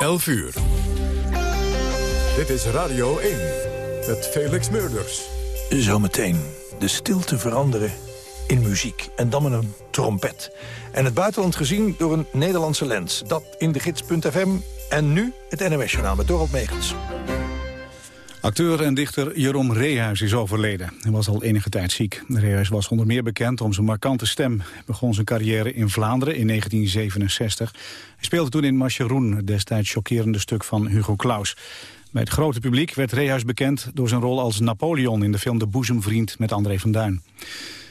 11 uur. Dit is Radio 1 met Felix Meurders. Zometeen de stilte veranderen in muziek. En dan met een trompet. En het buitenland gezien door een Nederlandse lens. Dat in de gids.fm. En nu het NOS-journaal met Dorot Megens. Acteur en dichter Jeroen Reehuis is overleden. Hij was al enige tijd ziek. Reehuis was onder meer bekend om zijn markante stem. Hij begon zijn carrière in Vlaanderen in 1967. Hij speelde toen in Macheroen, destijds chockerende stuk van Hugo Claus. Bij het grote publiek werd Reehuis bekend door zijn rol als Napoleon... in de film De Boezemvriend met André van Duin.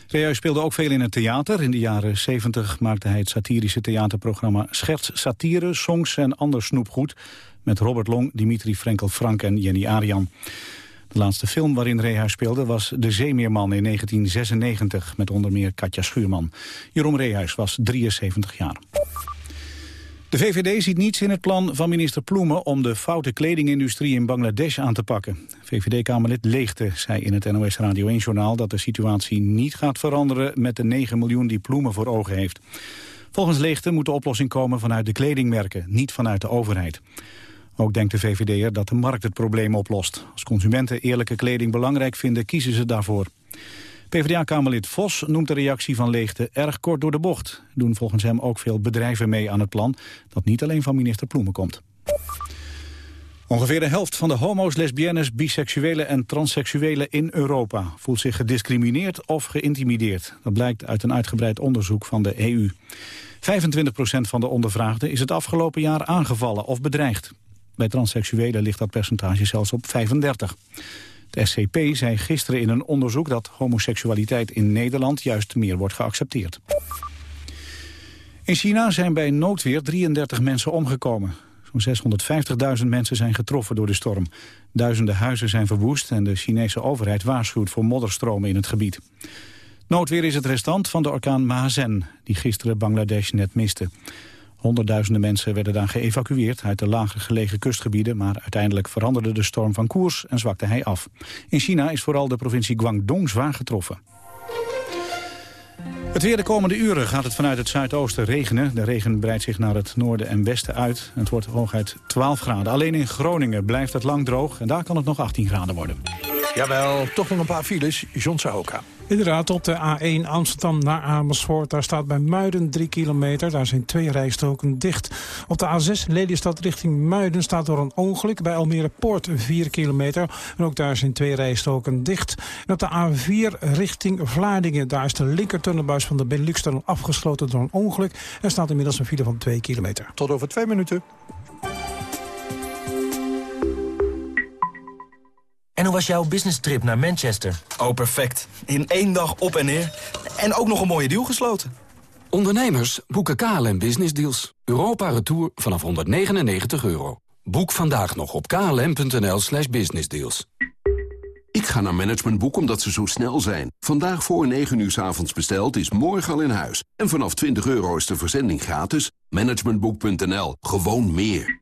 Reehuis speelde ook veel in het theater. In de jaren 70 maakte hij het satirische theaterprogramma Scherts, Satire, Songs en Ander Snoepgoed met Robert Long, Dimitri Frenkel Frank en Jenny Arian. De laatste film waarin Reehuis speelde was De Zeemeerman in 1996... met onder meer Katja Schuurman. Jeroen Reehuis was 73 jaar. De VVD ziet niets in het plan van minister Ploemen... om de foute kledingindustrie in Bangladesh aan te pakken. VVD-Kamerlid Leegte zei in het NOS Radio 1-journaal... dat de situatie niet gaat veranderen met de 9 miljoen die Ploemen voor ogen heeft. Volgens Leegte moet de oplossing komen vanuit de kledingmerken, niet vanuit de overheid. Ook denkt de VVD'er dat de markt het probleem oplost. Als consumenten eerlijke kleding belangrijk vinden, kiezen ze daarvoor. PvdA-kamerlid Vos noemt de reactie van Leegte erg kort door de bocht. Doen volgens hem ook veel bedrijven mee aan het plan... dat niet alleen van minister Ploemen komt. Ongeveer de helft van de homo's, lesbiennes, biseksuelen en transseksuelen in Europa voelt zich gediscrimineerd of geïntimideerd. Dat blijkt uit een uitgebreid onderzoek van de EU. 25% van de ondervraagden is het afgelopen jaar aangevallen of bedreigd. Bij transseksuelen ligt dat percentage zelfs op 35. De SCP zei gisteren in een onderzoek dat homoseksualiteit in Nederland juist meer wordt geaccepteerd. In China zijn bij noodweer 33 mensen omgekomen. Zo'n 650.000 mensen zijn getroffen door de storm. Duizenden huizen zijn verwoest en de Chinese overheid waarschuwt voor modderstromen in het gebied. Noodweer is het restant van de orkaan Mahazen, die gisteren Bangladesh net miste. Honderdduizenden mensen werden daar geëvacueerd uit de lager gelegen kustgebieden, maar uiteindelijk veranderde de storm van koers en zwakte hij af. In China is vooral de provincie Guangdong zwaar getroffen. Het weer de komende uren gaat het vanuit het zuidoosten regenen. De regen breidt zich naar het noorden en westen uit. Het wordt hooguit 12 graden. Alleen in Groningen blijft het lang droog en daar kan het nog 18 graden worden. Jawel, toch nog een paar files. John Sahoka. Inderdaad, op de A1 Amsterdam naar Amersfoort. Daar staat bij Muiden 3 kilometer. Daar zijn twee rijstroken dicht. Op de A6 Lelystad richting Muiden staat door een ongeluk. Bij Almere Poort 4 kilometer. En ook daar zijn twee rijstroken dicht. En op de A4 richting Vlaardingen. Daar is de linkertunnelbuis van de Benelux-tunnel afgesloten door een ongeluk. Er staat inmiddels een file van 2 kilometer. Tot over twee minuten. En hoe was jouw business trip naar Manchester? Oh, perfect. In één dag op en neer. En ook nog een mooie deal gesloten. Ondernemers boeken KLM Business Deals. Europa Retour vanaf 199 euro. Boek vandaag nog op klm.nl slash businessdeals. Ik ga naar Managementboek omdat ze zo snel zijn. Vandaag voor 9 uur s avonds besteld is morgen al in huis. En vanaf 20 euro is de verzending gratis. Managementboek.nl. Gewoon meer.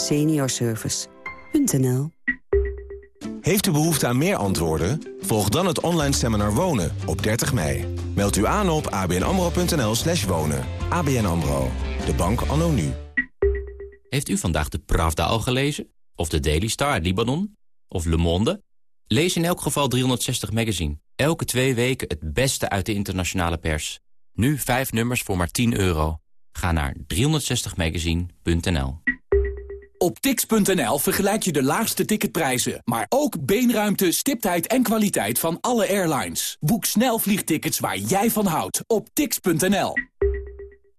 Seniorservice.nl Heeft u behoefte aan meer antwoorden? Volg dan het online seminar Wonen op 30 mei. Meld u aan op abnamro.nl slash wonen. ABN AMRO, de bank anno nu. Heeft u vandaag de Pravda al gelezen? Of de Daily Star uit Libanon? Of Le Monde? Lees in elk geval 360 Magazine. Elke twee weken het beste uit de internationale pers. Nu vijf nummers voor maar 10 euro. Ga naar 360magazine.nl Op tix.nl vergelijk je de laagste ticketprijzen, maar ook beenruimte, stiptheid en kwaliteit van alle airlines. Boek snel vliegtickets waar jij van houdt op tix.nl.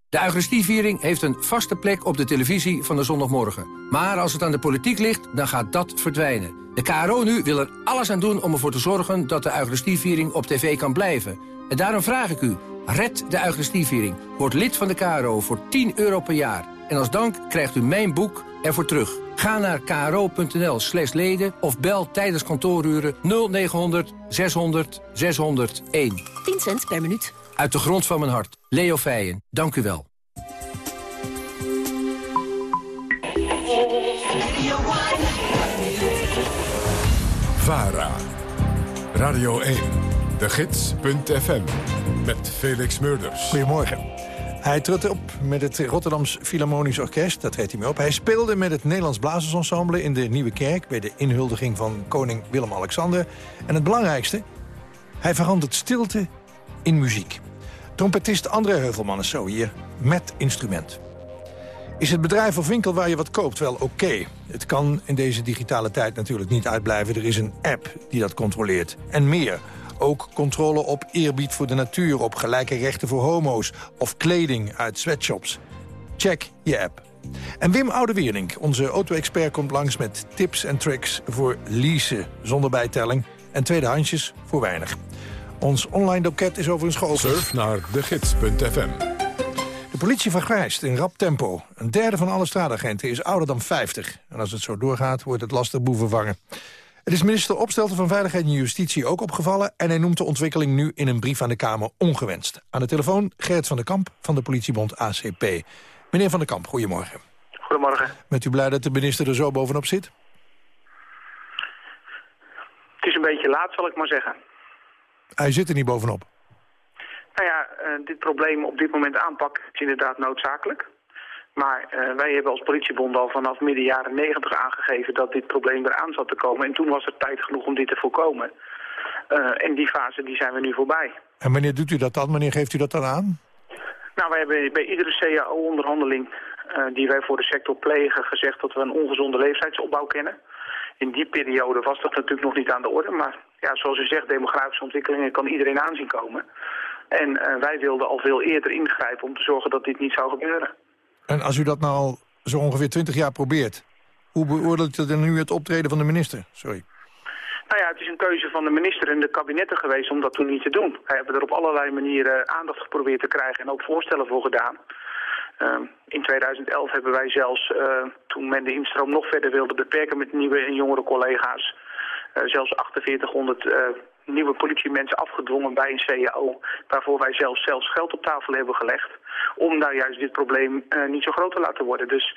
De Eucharistieviering heeft een vaste plek op de televisie van de zondagmorgen. Maar als het aan de politiek ligt, dan gaat dat verdwijnen. De KRO nu wil er alles aan doen om ervoor te zorgen dat de Eucharistieviering op tv kan blijven. En daarom vraag ik u, red de Eucharistieviering. Word lid van de KRO voor 10 euro per jaar. En als dank krijgt u mijn boek ervoor terug. Ga naar kro.nl slash leden of bel tijdens kantooruren 0900 600 601. 10 cent per minuut. Uit de grond van mijn hart. Leo Feijen, dank u wel. VARA. Radio 1. De Gids.fm. Met Felix Murders. Goedemorgen. Hij trad op met het Rotterdams Philharmonisch Orkest, dat treedt hij mee op. Hij speelde met het Nederlands Blazersensemble in de Nieuwe Kerk... bij de inhuldiging van koning Willem-Alexander. En het belangrijkste, hij verandert stilte in muziek. Trompetist André Heuvelman is zo hier, met instrument. Is het bedrijf of winkel waar je wat koopt wel oké? Het kan in deze digitale tijd natuurlijk niet uitblijven. Er is een app die dat controleert. En meer. Ook controle op eerbied voor de natuur, op gelijke rechten voor homo's... of kleding uit sweatshops. Check je app. En Wim Oudewierink, onze auto-expert, komt langs met tips en tricks... voor leasen zonder bijtelling en tweedehandsjes voor weinig. Ons online doket is overigens geopend. Surf naar degids.fm. De politie vergrijst in rap tempo. Een derde van alle straatagenten is ouder dan 50. En als het zo doorgaat, wordt het lastig boeven vangen. Het is minister Opstelten van Veiligheid en Justitie ook opgevallen... en hij noemt de ontwikkeling nu in een brief aan de Kamer ongewenst. Aan de telefoon Gert van der Kamp van de politiebond ACP. Meneer van der Kamp, goedemorgen. Goedemorgen. Bent u blij dat de minister er zo bovenop zit? Het is een beetje laat, zal ik maar zeggen. Hij zit er niet bovenop. Nou ja, uh, dit probleem op dit moment aanpakken is inderdaad noodzakelijk. Maar uh, wij hebben als politiebond al vanaf midden jaren negentig aangegeven dat dit probleem eraan zat te komen. En toen was er tijd genoeg om dit te voorkomen. Uh, en die fase die zijn we nu voorbij. En wanneer doet u dat dan? Wanneer geeft u dat dan aan? Nou, wij hebben bij iedere CAO-onderhandeling uh, die wij voor de sector plegen gezegd dat we een ongezonde leeftijdsopbouw kennen. In die periode was dat natuurlijk nog niet aan de orde. Maar ja, zoals u zegt, demografische ontwikkelingen kan iedereen aanzien komen. En wij wilden al veel eerder ingrijpen om te zorgen dat dit niet zou gebeuren. En als u dat nou zo ongeveer 20 jaar probeert... hoe beoordeelt u dan nu het optreden van de minister? Sorry. Nou ja, het is een keuze van de minister en de kabinetten geweest om dat toen niet te doen. Wij hebben er op allerlei manieren aandacht geprobeerd te krijgen en ook voorstellen voor gedaan. Uh, in 2011 hebben wij zelfs, uh, toen men de instroom nog verder wilde beperken met nieuwe en jongere collega's, uh, zelfs 4800 nieuwe politiemensen afgedwongen bij een CAO... waarvoor wij zelfs, zelfs geld op tafel hebben gelegd... om nou juist dit probleem uh, niet zo groot te laten worden. Dus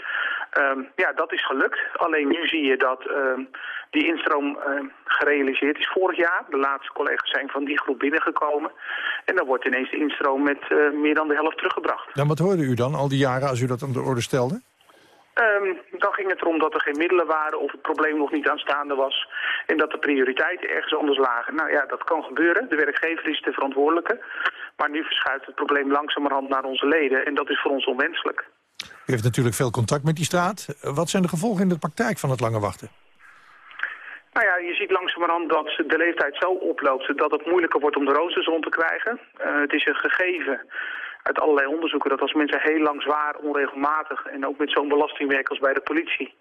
um, ja, dat is gelukt. Alleen nu zie je dat uh, die instroom uh, gerealiseerd is vorig jaar. De laatste collega's zijn van die groep binnengekomen. En dan wordt ineens de instroom met meer dan de helft teruggebracht. Dan wat hoorde u dan al die jaren als u dat aan de orde stelde? Um, dan ging het erom dat er geen middelen waren of het probleem nog niet aanstaande was. En dat de prioriteiten ergens anders lagen. Nou ja, dat kan gebeuren. De werkgever is de verantwoordelijke. Maar nu verschuift het probleem langzamerhand naar onze leden. En dat is voor ons onwenselijk. U heeft natuurlijk veel contact met die straat. Wat zijn de gevolgen in de praktijk van het lange wachten? Nou ja, je ziet langzamerhand dat de leeftijd zo oploopt dat het moeilijker wordt om de roosters rond te krijgen. Uh, het is een gegeven uit allerlei onderzoeken dat als mensen heel lang zwaar, onregelmatig en ook met zo'n belasting werken als bij de politie,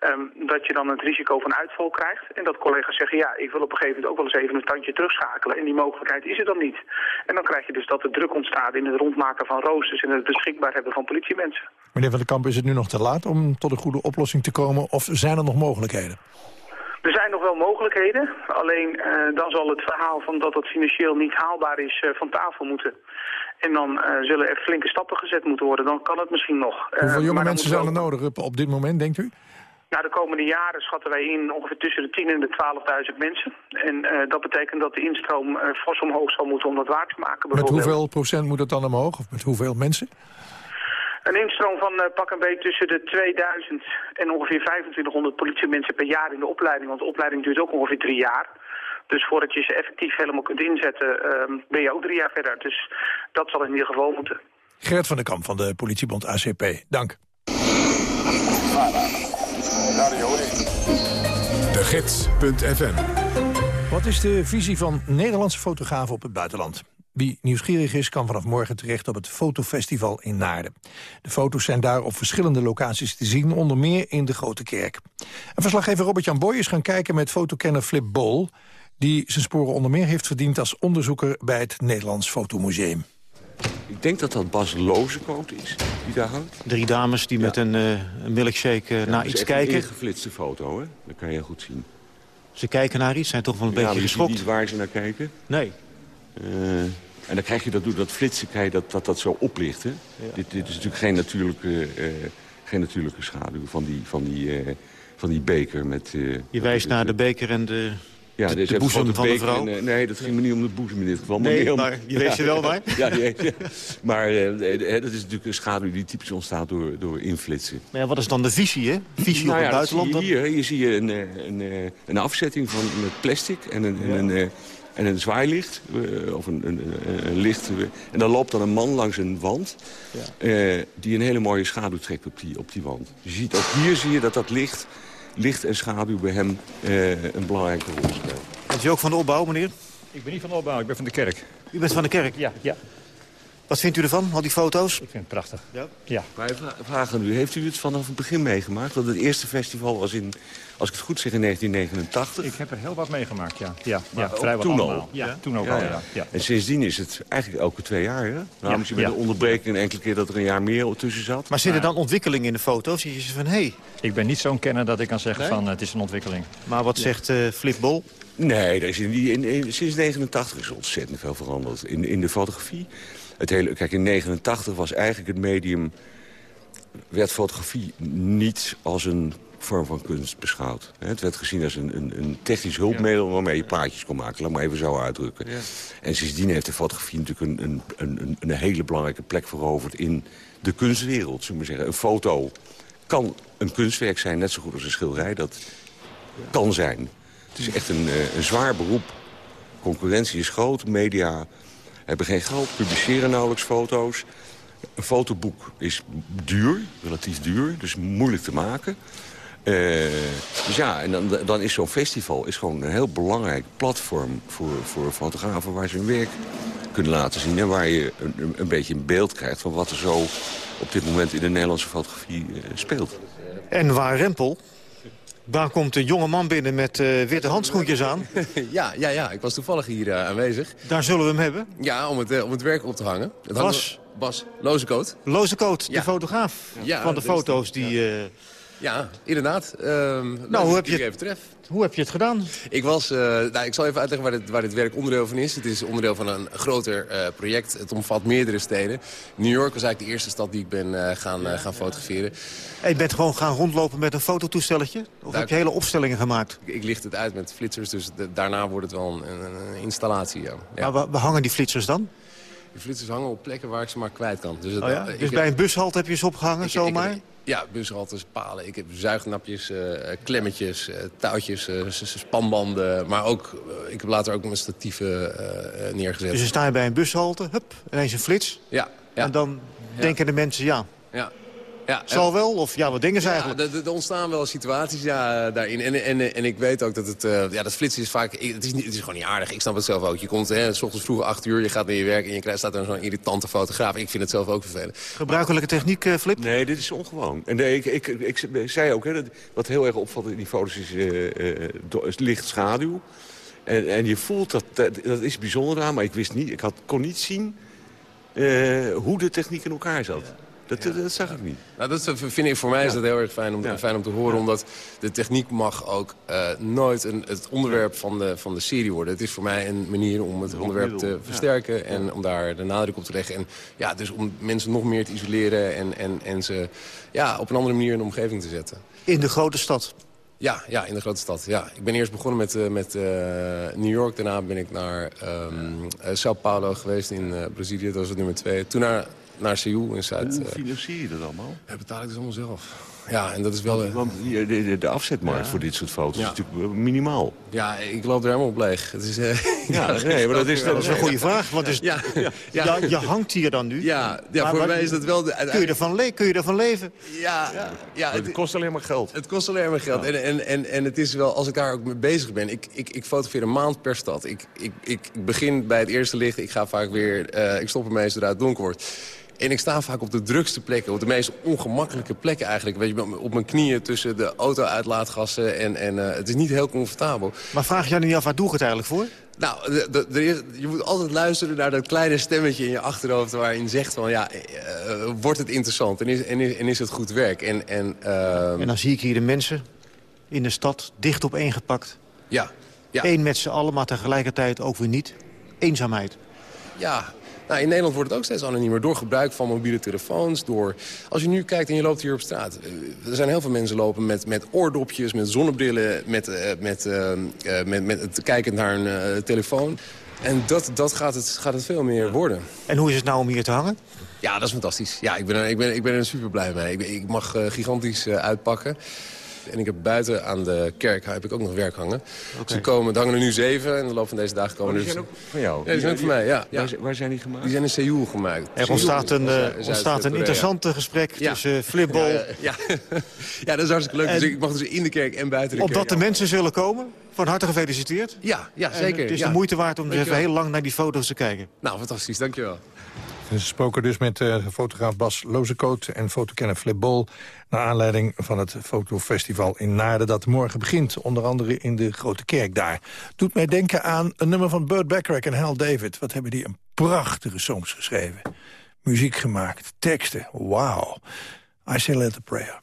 um, dat je dan het risico van uitval krijgt. En dat collega's zeggen, ja, ik wil op een gegeven moment ook wel eens even een tandje terugschakelen. En die mogelijkheid is er dan niet. En dan krijg je dus dat er druk ontstaat in het rondmaken van roosters en het beschikbaar hebben van politiemensen. Meneer Van der Kamp, is het nu nog te laat om tot een goede oplossing te komen of zijn er nog mogelijkheden? Er zijn nog wel mogelijkheden, alleen uh, dan zal het verhaal van dat het financieel niet haalbaar is uh, van tafel moeten. En dan uh, zullen er flinke stappen gezet moeten worden. Dan kan het misschien nog. Hoeveel jonge mensen zijn er nodig op, dit moment, denkt u? Nou, de komende jaren schatten wij in ongeveer tussen de 10 en de 12.000 mensen. En uh, dat betekent dat de instroom uh, fors omhoog zal moeten om dat waar te maken. Met hoeveel procent moet het dan omhoog? Of met hoeveel mensen? Een instroom van uh, pak een beetje tussen de 2000 en ongeveer 2500 politiemensen per jaar in de opleiding. Want de opleiding duurt ook ongeveer drie jaar. Dus voordat je ze effectief helemaal kunt inzetten, uh, ben je ook drie jaar verder. Dus dat zal in ieder geval moeten. Gert van der Kamp van de politiebond ACP, dank. De Gids.fm Wat is de visie van Nederlandse fotografen op het buitenland? Wie nieuwsgierig is, kan vanaf morgen terecht op het fotofestival in Naarden. De foto's zijn daar op verschillende locaties te zien, onder meer in de Grote Kerk. En verslaggever Robert-Jan Boy is gaan kijken met fotokenner Flip Bol... die zijn sporen onder meer heeft verdiend als onderzoeker bij het Nederlands Fotomuseum. Ik denk dat dat Bas Lozekoot is, die daar hangt. Drie dames die met een, uh, een milkshake uh, naar iets kijken. een geflitste foto, hè? Dat kan je goed zien. Ze kijken naar iets, zijn toch wel een beetje geschokt. niet waar ze naar kijken. Nee. Uh, en dan krijg je dat door dat flitsen krijg je dat, dat dat zo oplicht. Hè? Ja. Dit, dit is natuurlijk geen natuurlijke, geen natuurlijke schaduw van die, van die, van die beker. Met, je wijst naar de beker en de ja, de, de boezem van de vrouw? En, nee, dat ging me niet om de boezem in dit geval. Maar nee, om, maar je weet je wel waar? ja, ja, maar uh, dat is natuurlijk een schaduw die typisch ontstaat door, door inflitsen. Maar ja, wat is dan de visie, hè? Visie nou op het buitenland? Zie je hier, hier zie je een, een, een afzetting van, met plastic en een, een, en een zwaailicht. Of een, een, een, licht. En dan loopt dan een man langs een wand. Ja. Uh, die een hele mooie schaduw trekt op die, op die wand. Je ziet ook hier zie je dat dat licht licht en schaduw bij hem uh, een belangrijke rol spelen. Bent u ook van de opbouw, meneer? Ik ben niet van de opbouw, ik ben van de kerk. U bent van de kerk? Ja. ja. Wat vindt u ervan, al die foto's? Ik vind het prachtig. Ja? ja. Wij vragen u, heeft u het vanaf het begin meegemaakt? Want het eerste festival was in, als ik het goed zeg, in 1989. Ik heb er heel wat meegemaakt, ja. ja, ja vrijwel toen allemaal. al? Ja, toen ook al, ja. ja. En sindsdien is het eigenlijk elke twee jaar, hè? Nou, misschien met de onderbreking een enkele keer dat er een jaar meer tussen zat. Maar zit er dan ontwikkeling in de foto's? Zie je ze van, hé... Hey. Ik ben niet zo'n kenner dat ik kan zeggen nee? van het is een ontwikkeling. Maar wat zegt uh, Flip Bol? Nee, er is in die, in, in, sinds 1989 is ontzettend veel veranderd. In, in de fotografie het hele, kijk, in 89 was eigenlijk het medium... werd fotografie niet als een vorm van kunst beschouwd. Het werd gezien als een, een, een technisch hulpmiddel waarmee je plaatjes kon maken. Laat maar even zo uitdrukken. Ja. En sindsdien heeft de fotografie natuurlijk een, een, een, een hele belangrijke plek veroverd... in de kunstwereld, zullen we zeggen. Een foto kan een kunstwerk zijn, net zo goed als een schilderij. Dat kan zijn. Het is echt een, een zwaar beroep. Concurrentie is groot, media hebben geen geld, publiceren nauwelijks foto's. Een fotoboek is duur, relatief duur, dus moeilijk te maken. Uh, dus ja, en dan, dan is zo'n festival is gewoon een heel belangrijk platform voor, voor fotografen... waar ze hun werk kunnen laten zien en waar je een, een beetje een beeld krijgt... van wat er zo op dit moment in de Nederlandse fotografie uh, speelt. En waar Rempel, daar komt een jonge man binnen met uh, witte handschoentjes aan. ja, ja, ja, ik was toevallig hier uh, aanwezig. Daar zullen we hem hebben? Ja, om het, uh, om het werk op te hangen. Het Bas? Bas Lozekoot. Lozekoot, ja. de fotograaf ja, van de foto's die... Ja. Ja, inderdaad. Um, nou, hoe heb, je, tref. hoe heb je het gedaan? Ik, was, uh, nou, ik zal even uitleggen waar dit, waar dit werk onderdeel van is. Het is onderdeel van een groter uh, project. Het omvat meerdere steden. New York was eigenlijk de eerste stad die ik ben uh, gaan, gaan fotograferen. En je bent gewoon gaan rondlopen met een fototoestelletje? Of Daar, heb je hele opstellingen gemaakt? Ik, ik, licht het uit met flitsers, dus de, daarna wordt het wel een, een, installatie. Ja. Ja. Maar waar, hangen die flitsers dan? Die flitsers hangen op plekken waar ik ze maar kwijt kan. Dus, het, oh ja? dus bij een bushalte heb je ze opgehangen, ik, zomaar? Ik, ja, bushaltes, palen. Ik heb zuignapjes, uh, klemmetjes, uh, touwtjes, uh, spanbanden. Maar ook, ik heb later ook mijn statieven neergezet. Dus dan sta je bij een bushalte, hup, ineens een flits. Ja. ja. En dan ja. denken de mensen, ja, ja. Ja, Zal wel? Of ja, wat dingen ze eigenlijk? Ja, er ontstaan wel situaties ja, daarin. En, en, en ik weet ook dat het... Uh, ja, dat flitsen is vaak... Het is, niet, het is gewoon niet aardig. Ik snap het zelf ook. Je komt hè, s ochtends vroeg acht uur, je gaat naar je werk... en je krijgt, staat er zo'n irritante fotograaf. Ik vind het zelf ook vervelend. Gebruikelijke techniek, uh, Flip? Nee, dit is ongewoon. En de, ik, ik, ik, ik, zei ook, hè, dat, wat heel erg opvalt in die foto's is uh, licht schaduw. En, en je voelt dat, dat, dat is bijzonder aan, maar ik wist niet... Ik had, kon niet zien hoe de techniek in elkaar zat. Dat, ja. dat, zag ik niet. Nou, dat vind ik, voor mij is dat heel erg fijn om, fijn om te horen. Omdat de techniek mag ook uh, nooit een, het onderwerp van de, van de serie worden. Het is voor mij een manier om het onderwerp te versterken. En om daar de nadruk op te leggen. En ja, dus om mensen nog meer te isoleren. En, en, en ze ja, op een andere manier in de omgeving te zetten. In de grote stad? Ja, ja, in de grote stad. Ja. Ik ben eerst begonnen met, uh, met uh, New York. Daarna ben ik naar um, uh, Sao Paulo geweest in Brazilië. Dat was het nummer twee. Toen naar naar Seoul in Zuid... Hoe financier je dat allemaal? Ja, betaal ik dus allemaal zelf. Ja, en dat is wel... Want, want de, de, de, afzetmarkt ja. voor dit soort foto's ja. is natuurlijk minimaal. Ja, ik loop er helemaal op leeg. Het is, uh, ja, nee, maar dat is, dat is een goede vraag. Want is, ja, ja. ja, je hangt hier dan nu. Ja, ja voor mij is dat wel... De, kun, je ervan le kun je ervan leven? Ja, ja. ja het, het, kost alleen maar geld. Het kost alleen maar geld. En, en, en, en het is wel, als ik daar ook mee bezig ben... Ik, ik, ik fotografeer een maand per stad. Ik, ik, ik begin bij het eerste licht. Ik ga vaak weer... Uh, ik stop ermee zodra het donker wordt. En ik sta vaak op de drukste plekken, op de meest ongemakkelijke plekken eigenlijk. Weet je, op mijn knieën tussen de auto-uitlaatgassen en, en het is niet heel comfortabel. Maar vraag jij niet af, waar doe ik het eigenlijk voor? Nou, de, de, de, je moet altijd luisteren naar dat kleine stemmetje in je achterhoofd... waarin zegt van, ja, uh, wordt het interessant en is, en is, en is het goed werk? En, en, uh... en dan zie ik hier de mensen in de stad dicht op één gepakt. Ja. ja. Eén met z'n allen, maar tegelijkertijd ook weer niet. Eenzaamheid. Ja, nou, in Nederland wordt het ook steeds anoniemer door gebruik van mobiele telefoons. Door, als je nu kijkt en je loopt hier op straat. Er zijn heel veel mensen lopen met, met oordopjes, met zonnebrillen... met, uh, met, uh, met, met kijkend naar een telefoon. En dat, dat gaat, het, gaat het veel meer worden. En hoe is het nou om hier te hangen? Ja, dat is fantastisch. Ja, ik ben er, ik ben, ik ben er super blij mee. Ik, ik mag gigantisch uitpakken. En ik heb buiten aan de kerk heb ik ook nog werk hangen. Okay. Ze komen, er hangen er nu zeven en de loop van deze dagen komen oh, die zijn ook van jou? Ja, die zijn ook van mij, ja. ja. Waar, waar, zijn die gemaakt? Die zijn in Seoul gemaakt. Er ontstaat een, uh, ontstaat een interessant gesprek ja. tussen Flipball... Ja, ja. ja, dat is hartstikke leuk. Dus ik mag dus in de kerk en buiten de Opdat kerk. de mensen zullen komen? Van harte gefeliciteerd. Ja, ja zeker. En het is ja. de moeite waard om dus even heel lang naar die foto's te kijken. Nou, fantastisch. Dankjewel. We spraken dus met uh, fotograaf Bas Lozekoot en fotokenner Flip Bol... naar aanleiding van het fotofestival in Naarden dat morgen begint. Onder andere in de Grote Kerk daar. Doet mij denken aan een nummer van Burt Bacharach en Hal David. Wat hebben die een prachtige songs geschreven. Muziek gemaakt, teksten, wauw. I say let the prayer.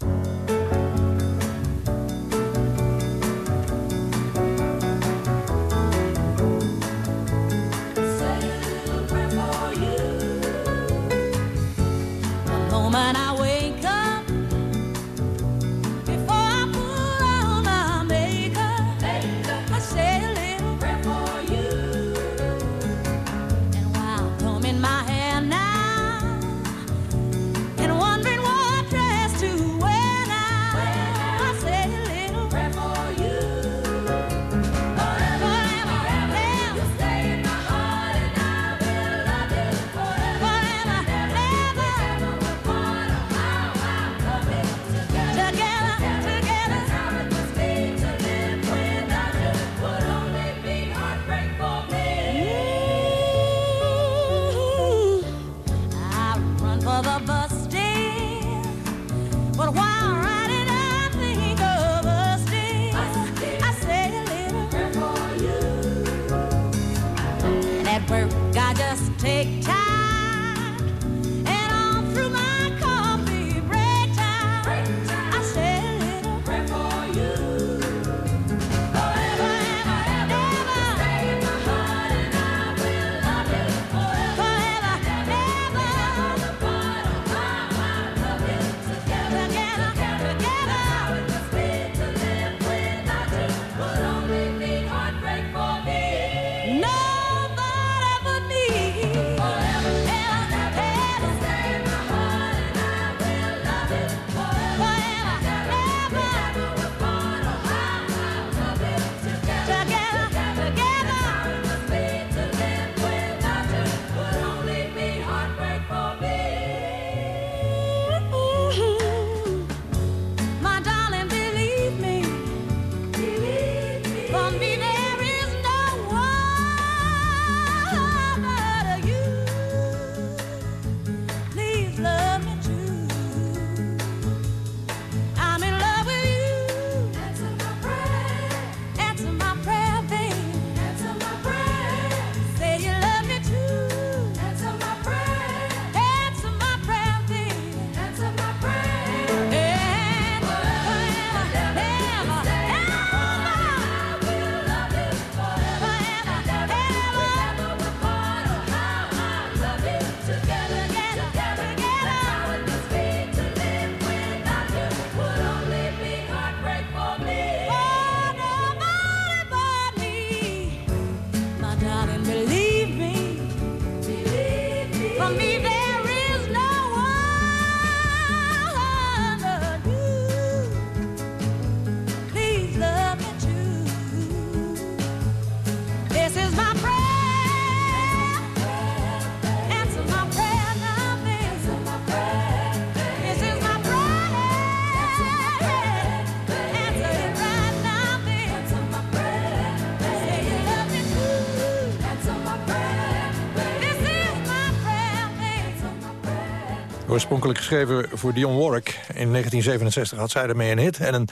Oorspronkelijk geschreven voor Dionne Warwick. In 1967 had zij ermee een hit. En een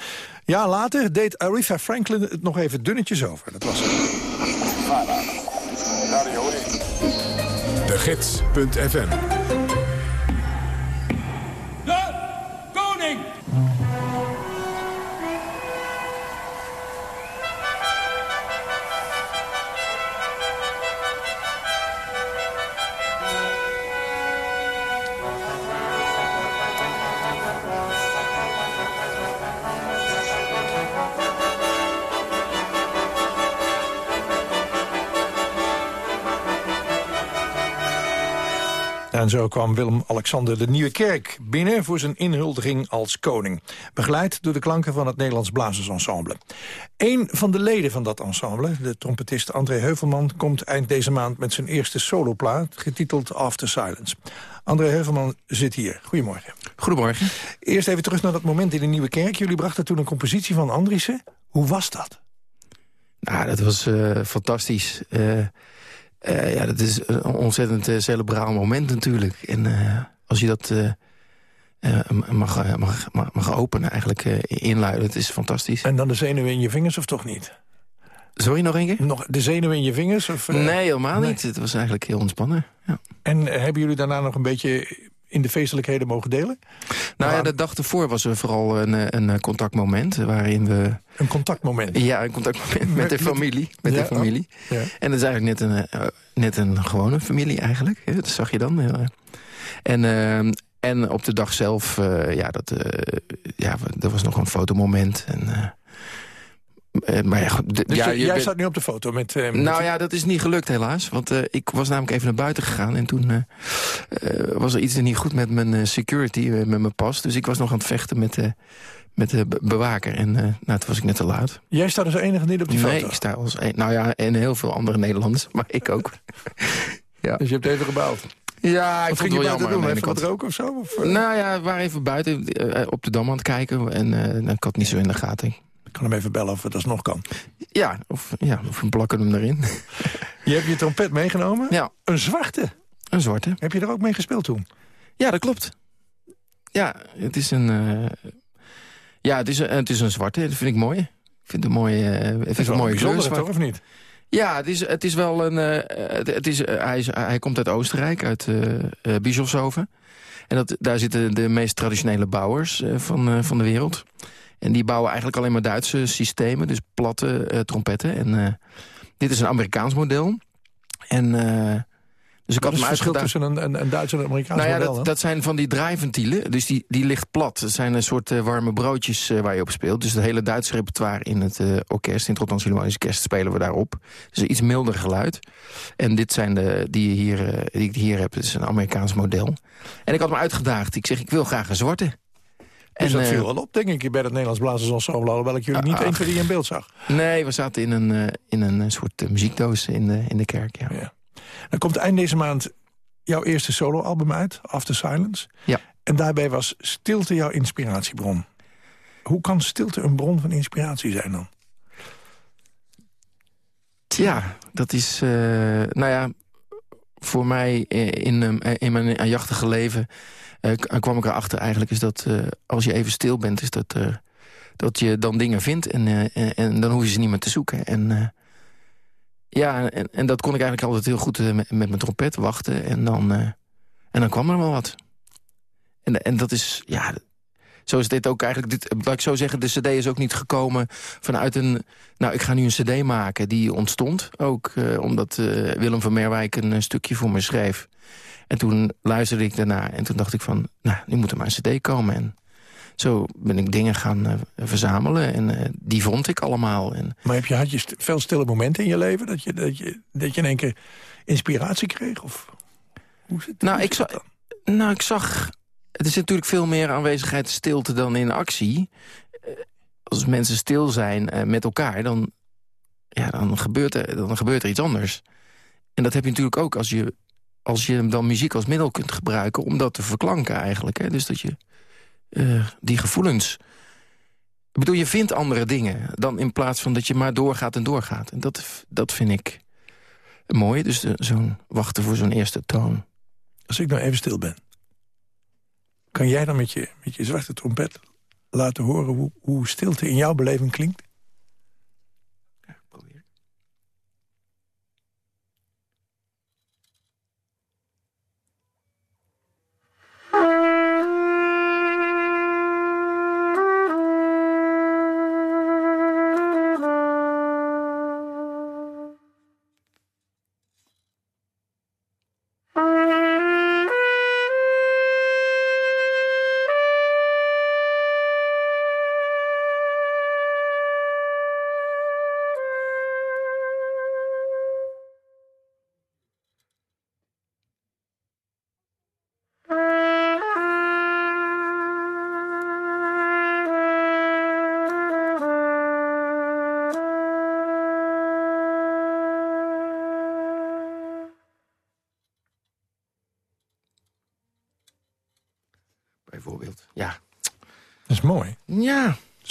jaar later deed Aretha Franklin het nog even dunnetjes over. Dat was het. De Gids.fm En zo kwam Willem-Alexander de Nieuwe Kerk binnen... voor zijn inhuldiging als koning. Begeleid door de klanken van het Nederlands Blazersensemble. Een van de leden van dat ensemble, de trompetist André Heuvelman... komt eind deze maand met zijn eerste soloplaat, getiteld After Silence. André Heuvelman zit hier. Goedemorgen. Goedemorgen. Eerst even terug naar dat moment in de Nieuwe Kerk. Jullie brachten toen een compositie van Andriessen. Hoe was dat? Nou, dat was eh, fantastisch. Eh, eh, ja, dat is een ontzettend uh, cerebraal moment natuurlijk. En uh, als je dat mag, mag, mag, mag openen, eigenlijk inluiden, het is fantastisch. En dan de zenuwen in je vingers of toch niet? Sorry, nog een keer? Nog de zenuwen in je vingers? Of, nee, helemaal nee. niet. Het was eigenlijk heel ontspannen. Ja. En hebben jullie daarna nog een beetje in de feestelijkheden mogen delen? Nou ja, de dag ervoor was er vooral een, een contactmoment waarin we... Een contactmoment? Ja, een contactmoment met, de familie. Met ja, de familie. Oh, ja. En dat is eigenlijk net een, uh, net een gewone familie eigenlijk. Dat zag je dan. En, uh, en op de dag zelf, uh, ja, dat, ja, dat was nog een fotomoment. En, uh, maar ja, dus ja, jij bent... staat nu op de foto met... Uh, met nou ja, dat is niet gelukt helaas. Want uh, ik was namelijk even naar buiten gegaan. En toen was er iets niet goed met mijn security, met mijn pas. Dus ik was nog aan het vechten met, met de bewaker. En nou, toen was ik net te laat. Jij staat als enige niet op die nee, foto? ik sta als een, Nou ja, en heel veel andere Nederlanders. Maar ik ook. ja. Dus je hebt even gebouwd? Ja, ik ging het je wel jammer. doen? Even wat roken of zo? Of, Nou ja, we waren even buiten op de Dam aan het kijken. En uh, ik had niet zo in de gaten. Ik kan hem even bellen of het alsnog kan. Ja, of, ja, of we plakken hem erin. Je hebt je trompet meegenomen? Ja. Een zwarte? Een zwarte. Heb je er ook mee gespeeld toen? Ja, dat klopt. Ja, het is een... Uh, ja, het is, een, het is een zwarte. Dat vind ik mooi. Ik vind het een mooie, uh, vind het is een mooie kleur. toch, of niet? Ja, het is, het is wel een... Uh, het, het is, hij, is, hij komt uit Oostenrijk, uit Bischofshoven. En dat, daar zitten de meest traditionele bouwers van, van de wereld. En die bouwen eigenlijk alleen maar Duitse systemen, dus platte uh, trompetten. En uh, dit is een Amerikaans model. En, uh, dus ik Wat had is het verschil tussen een, een, een Duits en een Amerikaans Nou ja, model? dat, zijn van die draaiventielen. Dus die, die ligt plat. Dat zijn een soort warme broodjes waar je op speelt. Dus het hele Duitse repertoire in het orkest, in het Rotterdamse Philharmonisch Orkest, spelen we daarop. Dus een iets milder geluid. En dit zijn de die, je hier, die ik hier heb. Het is een Amerikaans model. En ik had me uitgedaagd. Ik zeg, ik wil graag een zwarte. Dus En, dat eh, viel wel op, denk ik, bij het Nederlands Blazersensemble. Alhoewel ik jullie niet Ach. één van die in beeld zag. Nee, we zaten in een, eh, in een eh, soort eh, muziekdoos in de, in de kerk, ja. Ja. Dan komt eind deze maand jouw eerste soloalbum uit, After Silence. Ja. En daarbij was stilte jouw inspiratiebron. Hoe kan stilte een bron van inspiratie zijn dan? Ja, dat is... eh, nou ja, voor mij eh, in, eh, in mijn eh, jachtige leven... eh, kwam ik erachter eigenlijk is dat eh, als je even stil bent... is dat, eh, dat je dan dingen vindt en, en, en dan hoef je ze niet meer te zoeken. En, ja, en, en dat kon ik eigenlijk altijd heel goed met, met mijn trompet wachten. En dan, en dan kwam er wel wat. En, en dat is, ja, zo is dit ook eigenlijk... Dit, laat ik zo zeggen, de cd is ook niet gekomen vanuit een... Nou, ik ga nu een cd maken, die ontstond ook... omdat Willem van Merwijk een eh, stukje voor me schreef. En toen luisterde ik daarna en toen dacht ik van... nou, nu moet er maar een cd komen. En zo ben ik dingen gaan eh, verzamelen en eh, die vond ik allemaal. En, Maar heb je, had je st- veel stille momenten in je leven? Dat je, dat je, dat je in één keer inspiratie kreeg? Of hoe zit, nou, hoe ik zag, nou, ik zag... Het is natuurlijk veel meer aanwezigheid stilte dan in actie. Eh, Als mensen stil zijn met elkaar, dan, ja, dan, gebeurt er, dan gebeurt er iets anders. En dat heb je natuurlijk ook als je, als je dan muziek als middel kunt gebruiken... om dat te verklanken eigenlijk. Hè? Dus dat je eh, die gevoelens... Ik bedoel, je vindt andere dingen dan in plaats van dat je maar doorgaat en doorgaat. En dat, dat vind ik mooi. Dus eh, zo'n wachten voor zo'n eerste toon. Als ik nou even stil ben. Kan jij dan met je, met je zwarte trompet laten horen... Hoe, hoe stilte in jouw beleving klinkt?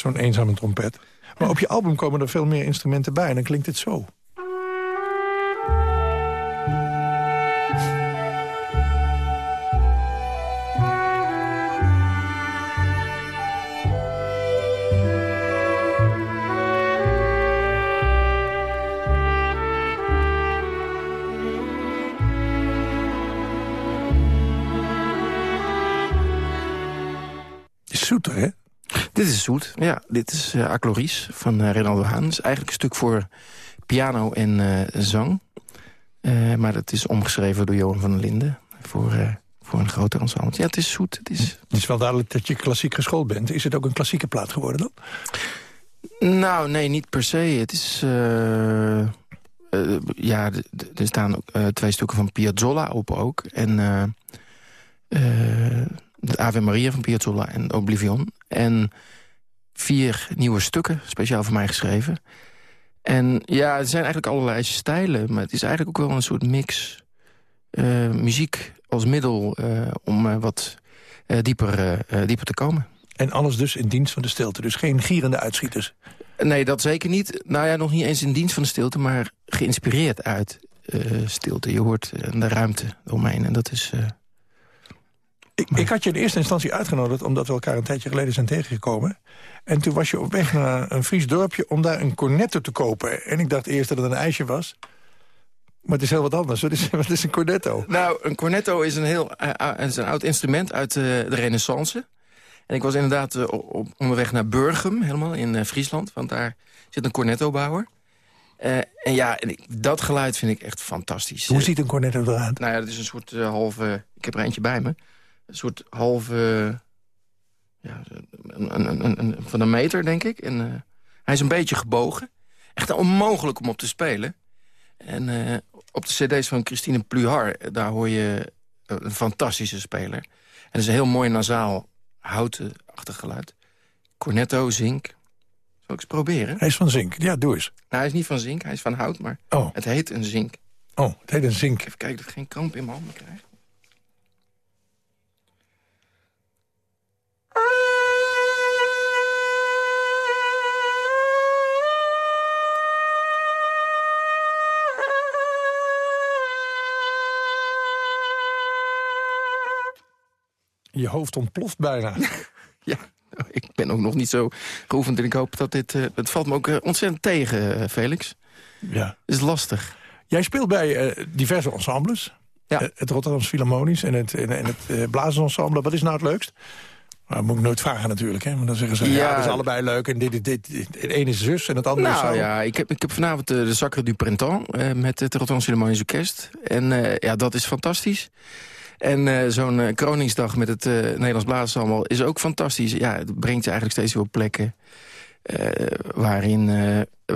Zo'n eenzame trompet. Maar op je album komen er veel meer instrumenten bij en dan klinkt het zo. Is zoet, ja. Dit is uh, Acloris van uh, Renaldo Haan. Het is eigenlijk een stuk voor piano en eh, zang. Eh, maar het is omgeschreven door Johan van der Linden. Voor, eh, voor een groter ensemble. Ja, het is zoet. Het is... Het is wel duidelijk dat je klassiek geschoold bent. Is het ook een klassieke plaat geworden dan? Nou, nee, niet per se. Het is... eh, eh, ja, er staan ook, eh, twee stukken van Piazzolla op ook. En eh, eh, de Ave Maria van Piazzolla en Oblivion. En vier nieuwe stukken, speciaal voor mij geschreven. En ja, het zijn eigenlijk allerlei stijlen. Maar het is eigenlijk ook wel een soort mix. eh, muziek als middel eh, om eh, wat dieper, dieper te komen. En alles dus in dienst van de stilte. Dus geen gierende uitschieters. Nee, dat zeker niet. Nou ja, nog niet eens in dienst van de stilte, maar geïnspireerd uit stilte. Je hoort de ruimte omheen en dat is... Ik, ik had je in eerste instantie uitgenodigd... omdat we elkaar een tijdje geleden zijn tegengekomen. En toen was je op weg naar een Fries dorpje... om daar een cornetto te kopen. En ik dacht eerst dat het een ijsje was. Maar het is heel wat anders. Wat is, wat is een cornetto? Nou, een cornetto is een heel eh, eh, is een oud instrument uit eh, de renaissance. En ik was inderdaad op, onderweg naar Burgum, helemaal in Friesland. Want daar zit een cornettobouwer. En ja, en ik- dat geluid vind ik echt fantastisch. Hoe ziet een cornetto eruit? Nou ja, het is een soort halve... Ik heb er eentje bij me. Een soort halve... Ja, een, een, een, een- van een meter, denk ik. En eh, hij is een beetje gebogen. Echt onmogelijk om op te spelen. En eh, op de cd's van Christine Pluhar... eh, daar hoor je een fantastische speler. En is een heel mooi nasaal, houten-achtig geluid. Cornetto, zink. Zal ik eens proberen? Hij is van zink. Ja, doe eens. Nou, hij is niet van zink, hij is van hout, maar Oh. het heet een zink. Oh, het heet een zink. Even kijken dat ik geen kramp in mijn handen krijg. Je hoofd ontploft bijna. Ja, ik ben ook nog niet zo geoefend en ik hoop dat dit... eh, het valt me ook eh, ontzettend tegen, eh, Felix. Ja. Het is lastig. Jij speelt bij eh, diverse ensembles. Ja. Eh, het Rotterdams Philharmonisch en het, en, en het eh, Blazersensemble. Wat is nou het leukst? Nou, dat moet ik nooit vragen natuurlijk. Hè? Want dan zeggen ze, ja, Ja. dat is allebei leuk. En dit, dit, dit, het ene is zus en het andere is Nou zo. ja, ik heb, ik heb vanavond eh, de Sacre du Printemps eh, met het Rotterdam Philharmonisch Orkest. En eh, ja, dat is fantastisch. En eh, zo'n eh, Kroningsdag met het eh, Nederlands Blazersensemble is ook fantastisch. Ja, het brengt je eigenlijk steeds weer op plekken... waarin,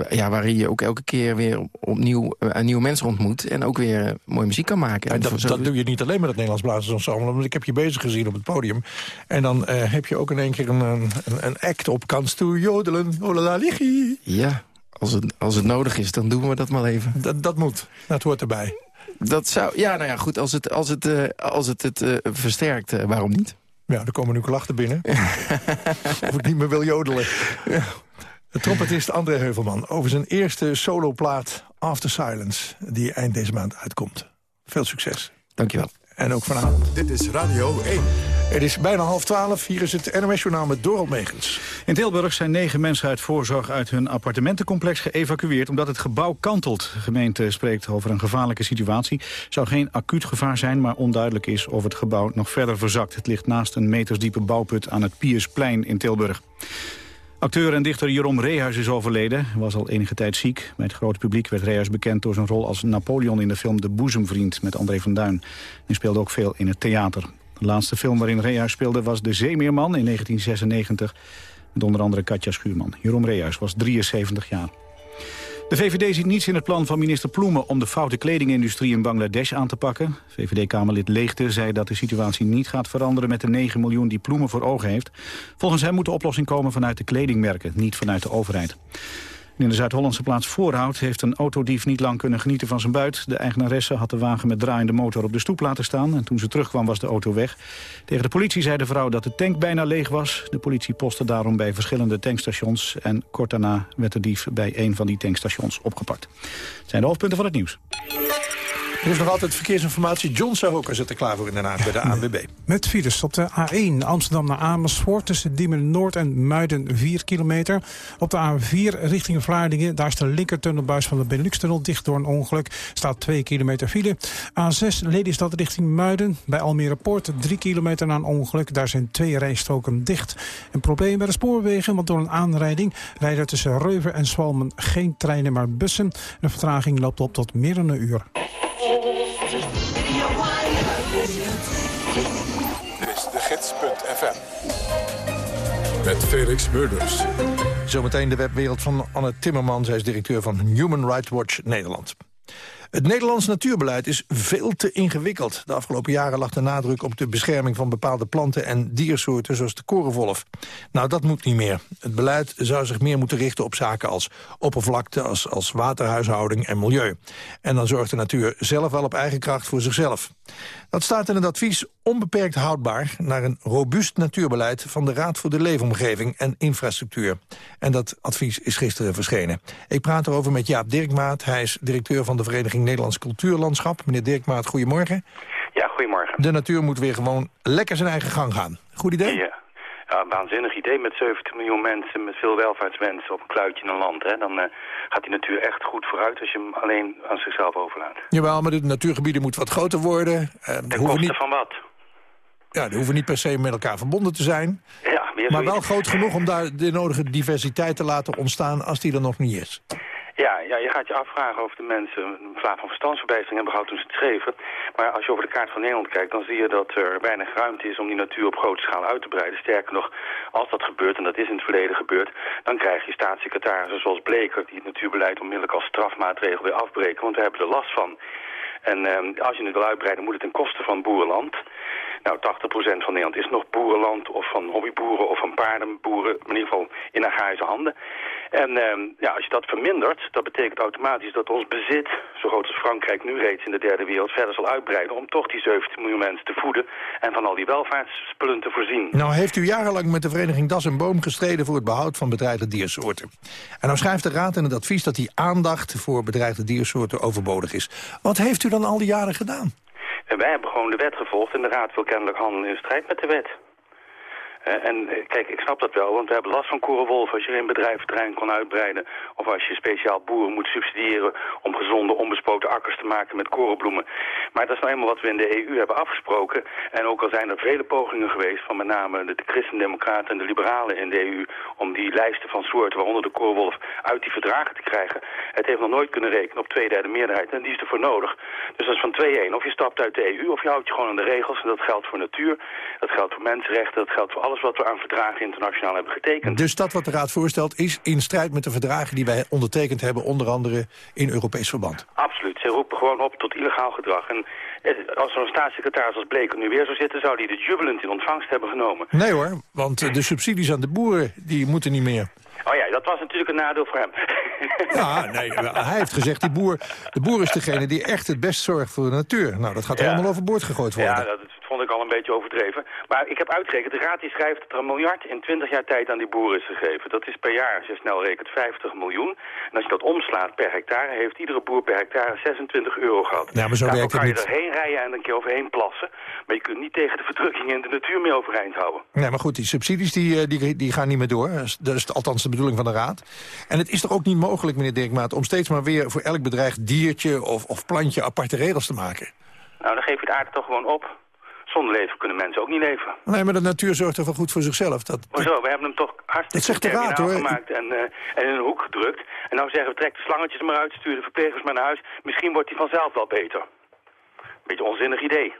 ja, waarin je ook elke keer weer op- opnieuw nieuwe mensen ontmoet... en ook weer mooie muziek kan maken. En En dat, dat doe je niet alleen met het Nederlands Blazersensemble. Want ik heb je bezig gezien op het podium. En dan heb je ook in één keer een, een, een act op kans toe jodelen. Olala ligi. Ja, als het, als het nodig is, dan doen we dat maar even. Dat, dat moet. Dat hoort erbij. Dat zou, ja, nou ja, goed, als het als het, eh, als het, het eh, versterkt, eh, waarom niet? Ja, er komen nu klachten binnen. of ik niet meer wil jodelen. De trompetist André Heuvelman over zijn eerste soloplaat After Silence... die eind deze maand uitkomt. Veel succes. Dankjewel. En ook vanavond. Dit is Radio 1. Het is bijna half twaalf. Hier is het NOS-journaal met Dorald Megens. In Tilburg zijn negen mensen uit voorzorg uit hun appartementencomplex geëvacueerd omdat het gebouw kantelt. De gemeente spreekt over een gevaarlijke situatie. Het zou geen acuut gevaar zijn, maar onduidelijk is of het gebouw nog verder verzakt. Het ligt naast een metersdiepe bouwput aan het Piersplein in Tilburg. Acteur en dichter Jeroen Rehuis is overleden. Hij was al enige tijd ziek. Bij het grote publiek werd Rehuis bekend door zijn rol als Napoleon in de film De Boezemvriend met André van Duin. Hij speelde ook veel in het theater. De laatste film waarin Rehuis speelde was De Zeemeerman in 1996. Met onder andere Katja Schuurman. Jeroen Rehuis was 73 jaar. De VVD ziet niets in het plan van minister Ploemen om de foute kledingindustrie in Bangladesh aan te pakken. VVD-Kamerlid Leegte zei dat de situatie niet gaat veranderen met de 9 miljoen die Ploemen voor ogen heeft. Volgens hem moet de oplossing komen vanuit de kledingmerken, niet vanuit de overheid. In de Zuid-Hollandse plaats Voorhout heeft een autodief niet lang kunnen genieten van zijn buit. De eigenaresse had de wagen met draaiende motor op de stoep laten staan... en toen ze terugkwam was de auto weg. Tegen de politie zei de vrouw dat de tank bijna leeg was. De politie postte daarom bij verschillende tankstations... en kort daarna werd de dief bij een van die tankstations opgepakt. Het zijn de hoofdpunten van het nieuws. Er is nog altijd verkeersinformatie. John Sahoka zit er klaar voor in Den Haag bij de ANWB. Met files op de A1 Amsterdam naar Amersfoort... tussen Diemen Noord en Muiden 4 kilometer. Op de A4 richting Vlaardingen... daar is de linkertunnelbuis van de Benelux-tunnel dicht door een ongeluk. Staat 2 kilometer file. A6 Lelystad richting Muiden. Bij Almere Poort 3 kilometer na een ongeluk. Daar zijn twee rijstroken dicht. Een probleem bij de spoorwegen, want door een aanrijding... rijden tussen Reuver en Zwalmen geen treinen, maar bussen. De vertraging loopt op tot meer dan een uur. Met Felix Murders. Zometeen de webwereld van Anne Timmerman. Zij is directeur van Human Rights Watch Nederland. Het Nederlands natuurbeleid is veel te ingewikkeld. De afgelopen jaren lag de nadruk op de bescherming van bepaalde planten en diersoorten zoals de korenwolf. Nou, dat moet niet meer. Het beleid zou zich meer moeten richten op zaken als oppervlakte, als, als waterhuishouding en milieu. En dan zorgt de natuur zelf wel op eigen kracht voor zichzelf. Dat staat in het advies onbeperkt houdbaar naar een robuust natuurbeleid van de Raad voor de Leefomgeving en Infrastructuur. En dat advies is gisteren verschenen. Ik praat erover met Jaap Dirkmaat. Hij is directeur van de Vereniging Nederlands Cultuurlandschap. Meneer Dirkmaat, goedemorgen. Ja, goedemorgen. De natuur moet weer gewoon lekker zijn eigen gang gaan. Goed idee? Ja. Ja, een waanzinnig idee met 70 miljoen mensen, met veel welvaartswensen op een kluitje in een land. Hè. Dan eh, gaat die natuur echt goed vooruit als je hem alleen aan zichzelf overlaat. Jawel, maar de natuurgebieden moeten wat groter worden. Eh, Ten koste niet, van wat? Ja, die hoeven niet per se met elkaar verbonden te zijn. Ja, weer Maar wel groot genoeg om daar de nodige diversiteit te laten ontstaan als die er nog niet is. Ja, ja, je gaat je afvragen of de mensen een vlaag van verstandsverbijstering hebben gehad toen ze het schreven. Maar als je over de kaart van Nederland kijkt, dan zie je dat er weinig ruimte is om die natuur op grote schaal uit te breiden. Sterker nog, als dat gebeurt, en dat is in het verleden gebeurd, dan krijg je staatssecretarissen zoals Bleker die het natuurbeleid onmiddellijk als strafmaatregel weer afbreken, want daar hebben we er last van. En ehm, als je het wil uitbreiden, moet het ten koste van boerenland. Nou, 80% van Nederland is nog boerenland, of van hobbyboeren, of van paardenboeren, in ieder geval in agrarische handen. En ehm, ja, als je dat vermindert, dat betekent automatisch dat ons bezit, zo groot als Frankrijk nu reeds in de derde wereld, verder zal uitbreiden om toch die 17 miljoen mensen te voeden en van al die welvaartsspullen te voorzien. Nou heeft u jarenlang met de vereniging Das en Boom gestreden voor het behoud van bedreigde diersoorten. En nou schrijft de Raad in het advies dat die aandacht voor bedreigde diersoorten overbodig is. Wat heeft u dan al die jaren gedaan? En wij hebben gewoon de wet gevolgd en de Raad wil kennelijk handelen in strijd met de wet. En eh, kijk, ik snap dat wel, want we hebben last van korenwolf als je een bedrijventerrein kon uitbreiden. Of als je speciaal boeren moet subsidiëren om gezonde, onbespoten akkers te maken met korenbloemen. Maar dat is nou eenmaal wat we in de EU hebben afgesproken. En ook al zijn er vele pogingen geweest van met name de, de christendemocraten en de liberalen in de EU... om die lijsten van soorten, waaronder de korenwolf, uit die verdragen te krijgen. Het heeft nog nooit kunnen rekenen op twee derde meerderheid en die is ervoor nodig. Dus dat is van 2-1. Of je stapt uit de EU of je houdt je gewoon aan de regels. En dat geldt voor natuur, dat geldt voor mensenrechten, dat geldt voor alles wat we aan verdragen internationaal hebben getekend. Dus dat wat de Raad voorstelt is in strijd met de verdragen die wij ondertekend hebben, onder andere in Europees verband. Absoluut. Ze roepen gewoon op tot illegaal gedrag. En eh, als er een staatssecretaris als Bleker nu weer zou zitten... zou die de jubilant in ontvangst hebben genomen. Nee hoor, want eh, de subsidies aan de boeren die moeten niet meer. Oh ja, dat was natuurlijk een nadeel voor hem. Ja, nee, hij heeft gezegd, die boer, de boer is degene die echt het best zorgt voor de natuur. Nou, dat gaat Ja. helemaal overboord gegooid worden. Ja, dat vond ik al een beetje overdreven. Maar ik heb uitgerekend, de raad die schrijft dat er een miljard in 20 jaar tijd aan die boeren is gegeven. Dat is per jaar, als je snel rekent, 50 miljoen. En als je dat omslaat per hectare, heeft iedere boer per hectare 26 euro gehad. Ja, maar zo Daarvoor werkt het kan je niet. erheen rijden en een keer overheen plassen. Maar je kunt niet tegen de verdrukking in de natuur meer overeind houden. Nee, maar goed, die subsidies die, eh, die, die gaan niet meer door. Dat is- althans de bedoeling van de Raad. En het is toch ook niet mogelijk, meneer Dirkmaat... om steeds maar weer voor elk bedreigd diertje of, of plantje aparte regels te maken? Nou, dan geef je de aarde toch gewoon op. Zonder leven kunnen mensen ook niet leven. Nee, maar de natuur zorgt toch wel goed voor zichzelf. Dat, Hoezo? We hebben hem toch hartstikke Dat zegt de raad, terminaal hoor. gemaakt en, eh, en in een hoek gedrukt. En nou zeggen we, trek de slangetjes maar uit, stuur de verplegers maar naar huis. Misschien wordt hij vanzelf wel beter. Beetje onzinnig idee.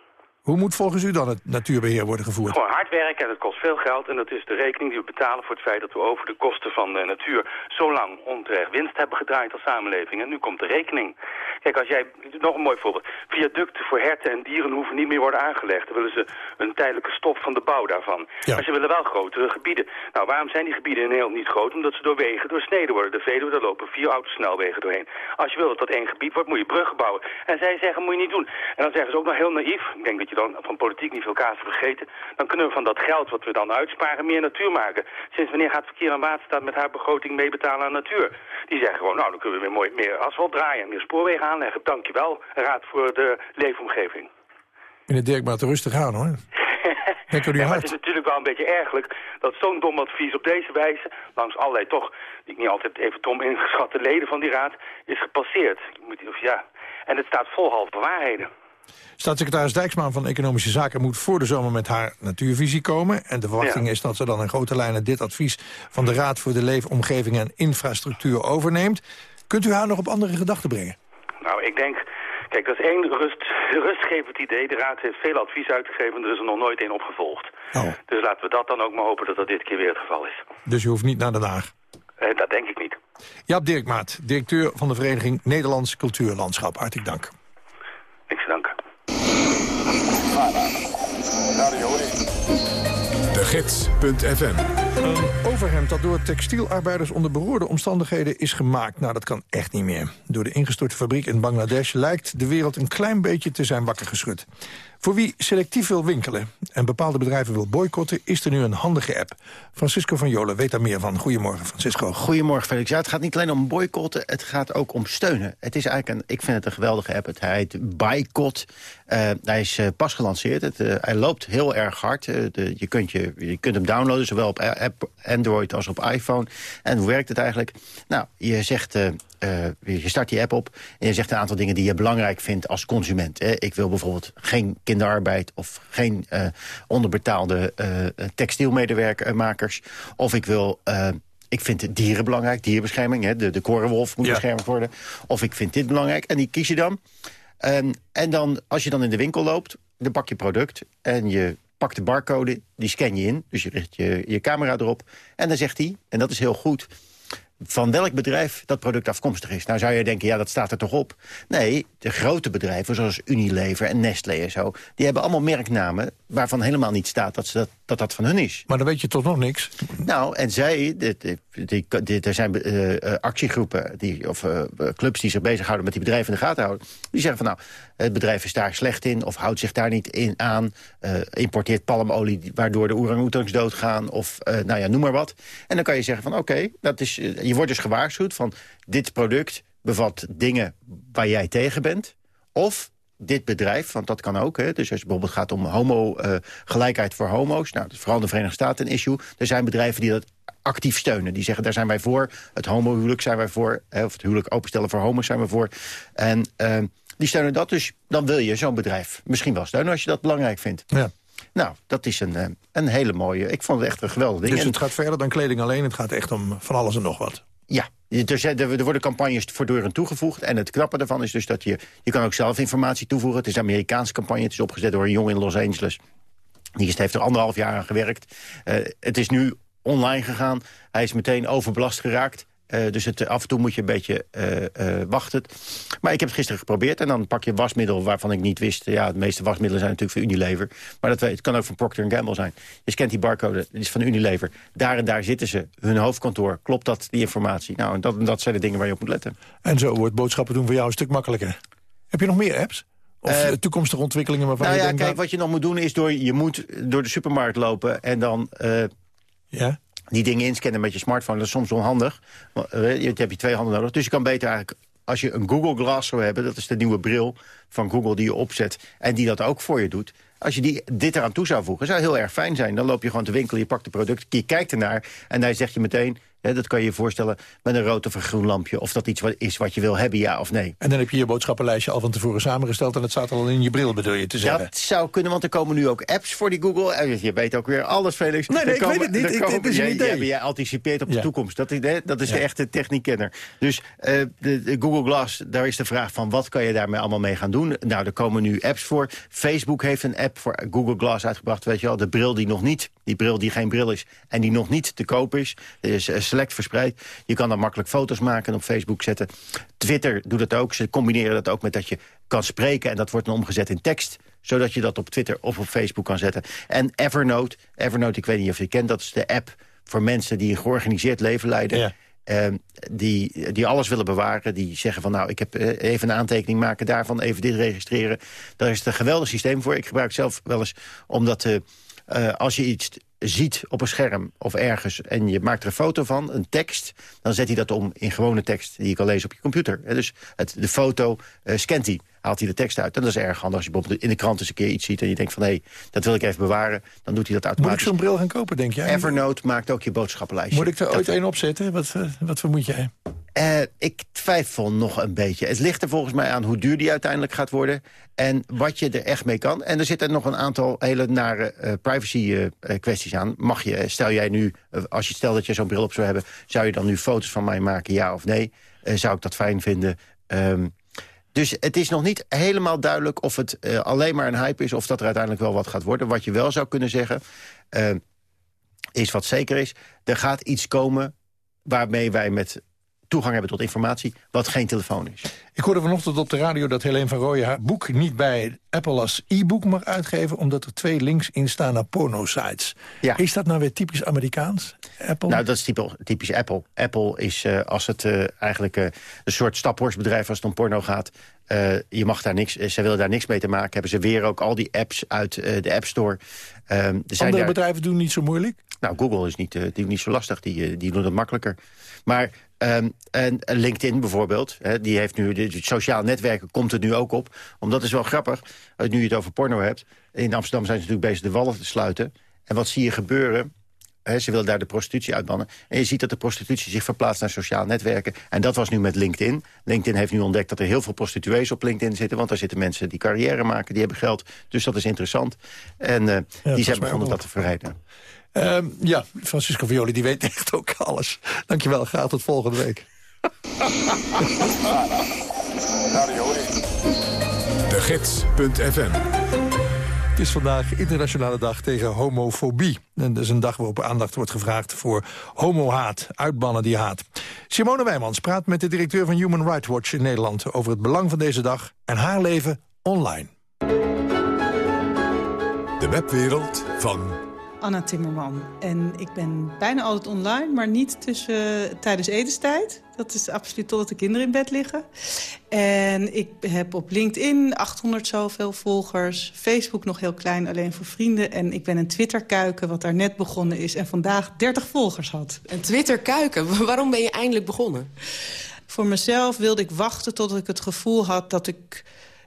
Hoe moet volgens u dan het natuurbeheer worden gevoerd? Gewoon hard werken en het kost veel geld. En dat is de rekening die we betalen voor het feit dat we over de kosten van de natuur zo lang onterecht winst hebben gedraaid als samenleving. En nu komt de rekening. Kijk, als jij, nog een mooi voorbeeld. Viaducten voor herten en dieren hoeven niet meer worden aangelegd. Dan willen ze een tijdelijke stop van de bouw daarvan. Maar ze willen wel grotere gebieden. Nou, waarom zijn die gebieden in Nederland niet groot? Omdat ze door wegen doorsneden worden. De Veluwe, daar lopen vier autosnelwegen doorheen. Als je wil dat dat één gebied wordt, moet je bruggen bouwen. En zij zeggen, moet je niet doen. En dan zeggen ze ook nog heel naïef. Ik denk dat je dan van politiek niet veel kaas vergeten. Dan kunnen we van dat geld wat we dan uitsparen meer natuur maken. Sinds wanneer gaat Verkeer en Waterstaat met haar begroting meebetalen aan natuur? Die zeggen gewoon, nou, dan kunnen we weer mooi, meer asfalt draaien, meer spoorwegen aanleggen. Dankjewel, Raad voor de Leefomgeving. Meneer Dirkmaat, rustig aan hoor. Denk Ja, maar het is natuurlijk wel een beetje ergelijk dat zo'n dom advies op deze wijze, langs allerlei toch, die niet altijd even dom ingeschatte leden van die raad, is gepasseerd. Moet, of ja. En het staat vol halve waarheden. Staatssecretaris Dijksmaan van Economische Zaken moet voor de zomer met haar natuurvisie komen. En de verwachting is dat ze dan in grote lijnen dit advies van de Raad voor de Leefomgeving en Infrastructuur overneemt. Kunt u haar nog op andere gedachten brengen? Nou, ik denk, kijk, dat is één rust, rustgevend idee. De raad heeft veel advies uitgegeven, er is er nog nooit één opgevolgd. Dus laten we dat dan ook maar hopen dat dat dit keer weer het geval is. Dus u hoeft niet naar Den Haag. Eh, dat denk ik niet. Jaap Dirkmaat, directeur van de Vereniging Nederlands Cultuurlandschap. Hartelijk dank. Niks te danken. De Gids.fm Een overhemd dat door textielarbeiders onder beroerde omstandigheden is gemaakt. Nou, dat kan echt niet meer. Door de ingestorte fabriek in Bangladesh lijkt de wereld een klein beetje te zijn wakker geschud. Voor wie selectief wil winkelen en bepaalde bedrijven wil boycotten... is er nu een handige app. Francisco van Jolen weet daar meer van. Goedemorgen, Francisco. Goedemorgen, Felix. Ja, het gaat niet alleen om boycotten, het gaat ook om steunen. Het is eigenlijk een, ik vind het een geweldige app. Het heet Boycott. Eh, hij is eh, pas gelanceerd. Het, eh, hij loopt heel erg hard. De, je, kunt je, je kunt hem downloaden, zowel op app, Android als op iPhone. En hoe werkt het eigenlijk? Nou, je zegt... eh, je start die app op en je zegt een aantal dingen die je belangrijk vindt als consument. Hè. Ik wil bijvoorbeeld geen kinderarbeid of geen eh, onderbetaalde eh textielmedewerkers. Of ik wil... ik vind dieren belangrijk, dierenbescherming. Hè, de, de korenwolf moet Ja. beschermd worden. Of ik vind dit belangrijk. En die kies je dan. En, en dan, als je dan in de winkel loopt, dan pak je product... en je pakt de barcode, die scan je in. Dus je richt je, je camera erop. En dan zegt hij, en dat is heel goed van welk bedrijf dat product afkomstig is. Nou zou je denken, ja, dat staat er toch op? Nee, de grote bedrijven zoals Unilever en Nestlé en zo... die hebben allemaal merknamen waarvan helemaal niet staat dat ze dat, dat, dat van hun is. Maar dan weet je toch nog niks? Nou, en zij, die, er zijn eh, eh, actiegroepen die, of eh, clubs die zich bezighouden met die bedrijven in de gaten houden. Die zeggen van nou, het bedrijf is daar slecht in of houdt zich daar niet in aan. eh, importeert palmolie waardoor de orang-oetangs doodgaan of eh, nou ja, noem maar wat. En dan kan je zeggen van oké, dat is eh, je wordt dus gewaarschuwd van dit product bevat dingen waar jij tegen bent. Of dit bedrijf, want dat kan ook. Hè, dus als het bijvoorbeeld gaat om homo, gelijkheid voor homo's... nou, dat is vooral de Verenigde Staten een issue. Er zijn bedrijven die dat actief steunen. Die zeggen, daar zijn wij voor. Het homohuwelijk zijn wij voor. Hè, of het huwelijk openstellen voor homo's zijn we voor. En eh, die steunen dat, dus dan wil je zo'n bedrijf misschien wel steunen... als je dat belangrijk vindt. Ja. Nou, dat is een, eh, een hele mooie... Ik vond het echt een geweldig ding. Dus En- het gaat verder dan kleding alleen. Het gaat echt om van alles en nog wat. ja, er, worden campagnes voortdurend toegevoegd. En het knappe daarvan is dus dat je... Je kan ook zelf informatie toevoegen. Het is een Amerikaanse campagne. Het is opgezet door een jongen in Los Angeles. Die heeft er anderhalf jaar aan gewerkt. Eh, het is nu online gegaan. Hij is meteen overbelast geraakt. Eh, dus het, af en toe moet je een beetje eh, eh, wachten. Maar ik heb het gisteren geprobeerd. En dan pak je wasmiddel waarvan ik niet wist... ja, de meeste wasmiddelen zijn natuurlijk van Unilever. Maar dat het kan ook van Procter Gamble zijn. Je scant die barcode, dit is van Unilever. Daar en daar zitten ze, hun hoofdkantoor. Klopt dat, die informatie? Nou, en dat, dat zijn de dingen waar je op moet letten. En zo wordt boodschappen doen voor jou een stuk makkelijker. Heb je nog meer apps? Of Eh, toekomstige ontwikkelingen waarvan nou je ja, denkt... kijk, nou, wat je nog moet doen is door, je moet door de supermarkt lopen en dan eh, Ja? Die dingen inscannen met je smartphone. Dat is soms onhandig. Eh, je heb je twee handen nodig. Dus je kan beter eigenlijk, als je een Google Glass zou hebben... dat is de nieuwe bril van Google die je opzet en die dat ook voor je doet... Als je die, dit eraan toe zou voegen, zou heel erg fijn zijn. Dan loop je gewoon te winkel, je pakt de product, je kijkt ernaar... en hij zegt je meteen, dat kan je je voorstellen... met een rood of een groen lampje, of dat iets wat is wat je wil hebben, ja of nee. En dan heb je je boodschappenlijstje al van tevoren samengesteld... en het staat al in je bril, bedoel je te zeggen. Dat zou kunnen, want er komen nu ook apps voor die Google. En Je weet ook weer alles, Felix. Nee, nee, ik weet het niet. er Ik- dit is een idee. jij- jij anticipeert op de toekomst. Dat dat is Ja. de echte techniekkenner. Dus eh, de, de Google Glass, daar is de vraag van... wat kan je daarmee allemaal mee gaan doen? Nou, er komen nu apps voor. Facebook heeft een app voor Google Glass uitgebracht. Weet je wel, de bril die nog niet, die bril die geen bril is... en die nog niet te koop is. Er is eh, select verspreid. Je kan dan makkelijk foto's maken en op Facebook zetten. Twitter doet het ook. Ze combineren dat ook met dat je kan spreken... en dat wordt dan omgezet in tekst zodat je dat op Twitter of op Facebook kan zetten. En Evernote, Evernote, ik weet niet of je kent... dat is de app voor mensen die een georganiseerd leven leiden... Ehm, die, die alles willen bewaren. Die zeggen van nou, ik heb eh, even een aantekening maken daarvan. Even dit registreren. Daar is het een geweldig systeem voor. Ik gebruik het zelf wel eens omdat eh, eh, als je iets ziet op een scherm of ergens... en je maakt er een foto van, een tekst... dan zet hij dat om in gewone tekst die je kan lezen op je computer. Dus het, de foto eh, scant hij, haalt hij de tekst uit. En dat is erg handig als je bijvoorbeeld in de krant eens een keer iets ziet... en je denkt van hé, dat wil ik even bewaren. Dan doet hij dat Moet ik automatisch. zo'n bril gaan kopen, denk jij? Evernote maakt ook je boodschappenlijstje. Moet ik er ooit één opzetten? Wat, eh, wat vermoed jij? Eh, ik twijfel nog een beetje. Het ligt er volgens mij aan hoe duur die uiteindelijk gaat worden... en wat je er echt mee kan. En er zitten nog een aantal hele nare eh, privacy eh, kwesties aan. Mag je, stel jij nu, als je stel dat je zo'n bril op zou hebben... zou je dan nu foto's van mij maken, ja of nee? Zou ik dat fijn vinden? Ehm, dus het is nog niet helemaal duidelijk of het alleen maar een hype is... of dat er uiteindelijk wel wat gaat worden. Wat je wel zou kunnen zeggen, is wat zeker is... er gaat iets komen waarmee wij met toegang hebben tot informatie... wat geen telefoon is. Ik hoorde vanochtend op de radio dat Helene van Rooyen haar boek niet bij Apple als e-book mag uitgeven... omdat er twee links in staan naar porno-sites. Is dat nou weer typisch Amerikaans? Apple? Nou, dat is typisch, typisch Apple. Apple is, eh, als het eh, eigenlijk eh, een soort staphorstbedrijf als het om porno gaat... je mag daar niks, ze willen daar niks mee te maken hebben. Ze weer ook al die apps uit de App Store. Ehm, er zijn Andere daar- bedrijven doen niet zo moeilijk? Nou, Google is niet, eh, die, niet zo lastig. Die, die doen het makkelijker. Maar ehm, en, LinkedIn bijvoorbeeld, hè, die heeft nu... De, de sociale netwerken komt het nu ook op. Omdat het is wel grappig, als nu je het over porno hebt. In Amsterdam zijn ze natuurlijk bezig de wallen te sluiten. En wat zie je gebeuren? Ze willen daar de prostitutie uitbannen. En je ziet dat de prostitutie zich verplaatst naar sociale netwerken. En dat was nu met LinkedIn. LinkedIn heeft nu ontdekt dat er heel veel prostituees op LinkedIn zitten. Want daar zitten mensen die carrière maken, die hebben geld. Dus dat is interessant. En eh, die zijn begonnen dat te verrijden. Ehm, ja, Francisco Violi, die weet echt ook alles. Dankjewel, graag tot volgende week. De Gids.fm Het is vandaag Internationale Dag tegen homofobie. En dat is een dag waarop aandacht wordt gevraagd voor homohaat, uitbannen die haat. Simone Wijmans praat met de directeur van Human Rights Watch in Nederland... over het belang van deze dag en haar leven online. De webwereld van Anna Timmerman. En ik ben bijna altijd online, maar niet tussen, tijdens etenstijd. Dat is absoluut totdat de kinderen in bed liggen. En ik heb op LinkedIn 800 zoveel volgers. Facebook nog heel klein, alleen voor vrienden. En ik ben een Twitter-kuiken, wat daar net begonnen is... en vandaag 30 volgers had. Een Twitter-kuiken? Waarom ben je eindelijk begonnen? Voor mezelf wilde ik wachten tot ik het gevoel had dat ik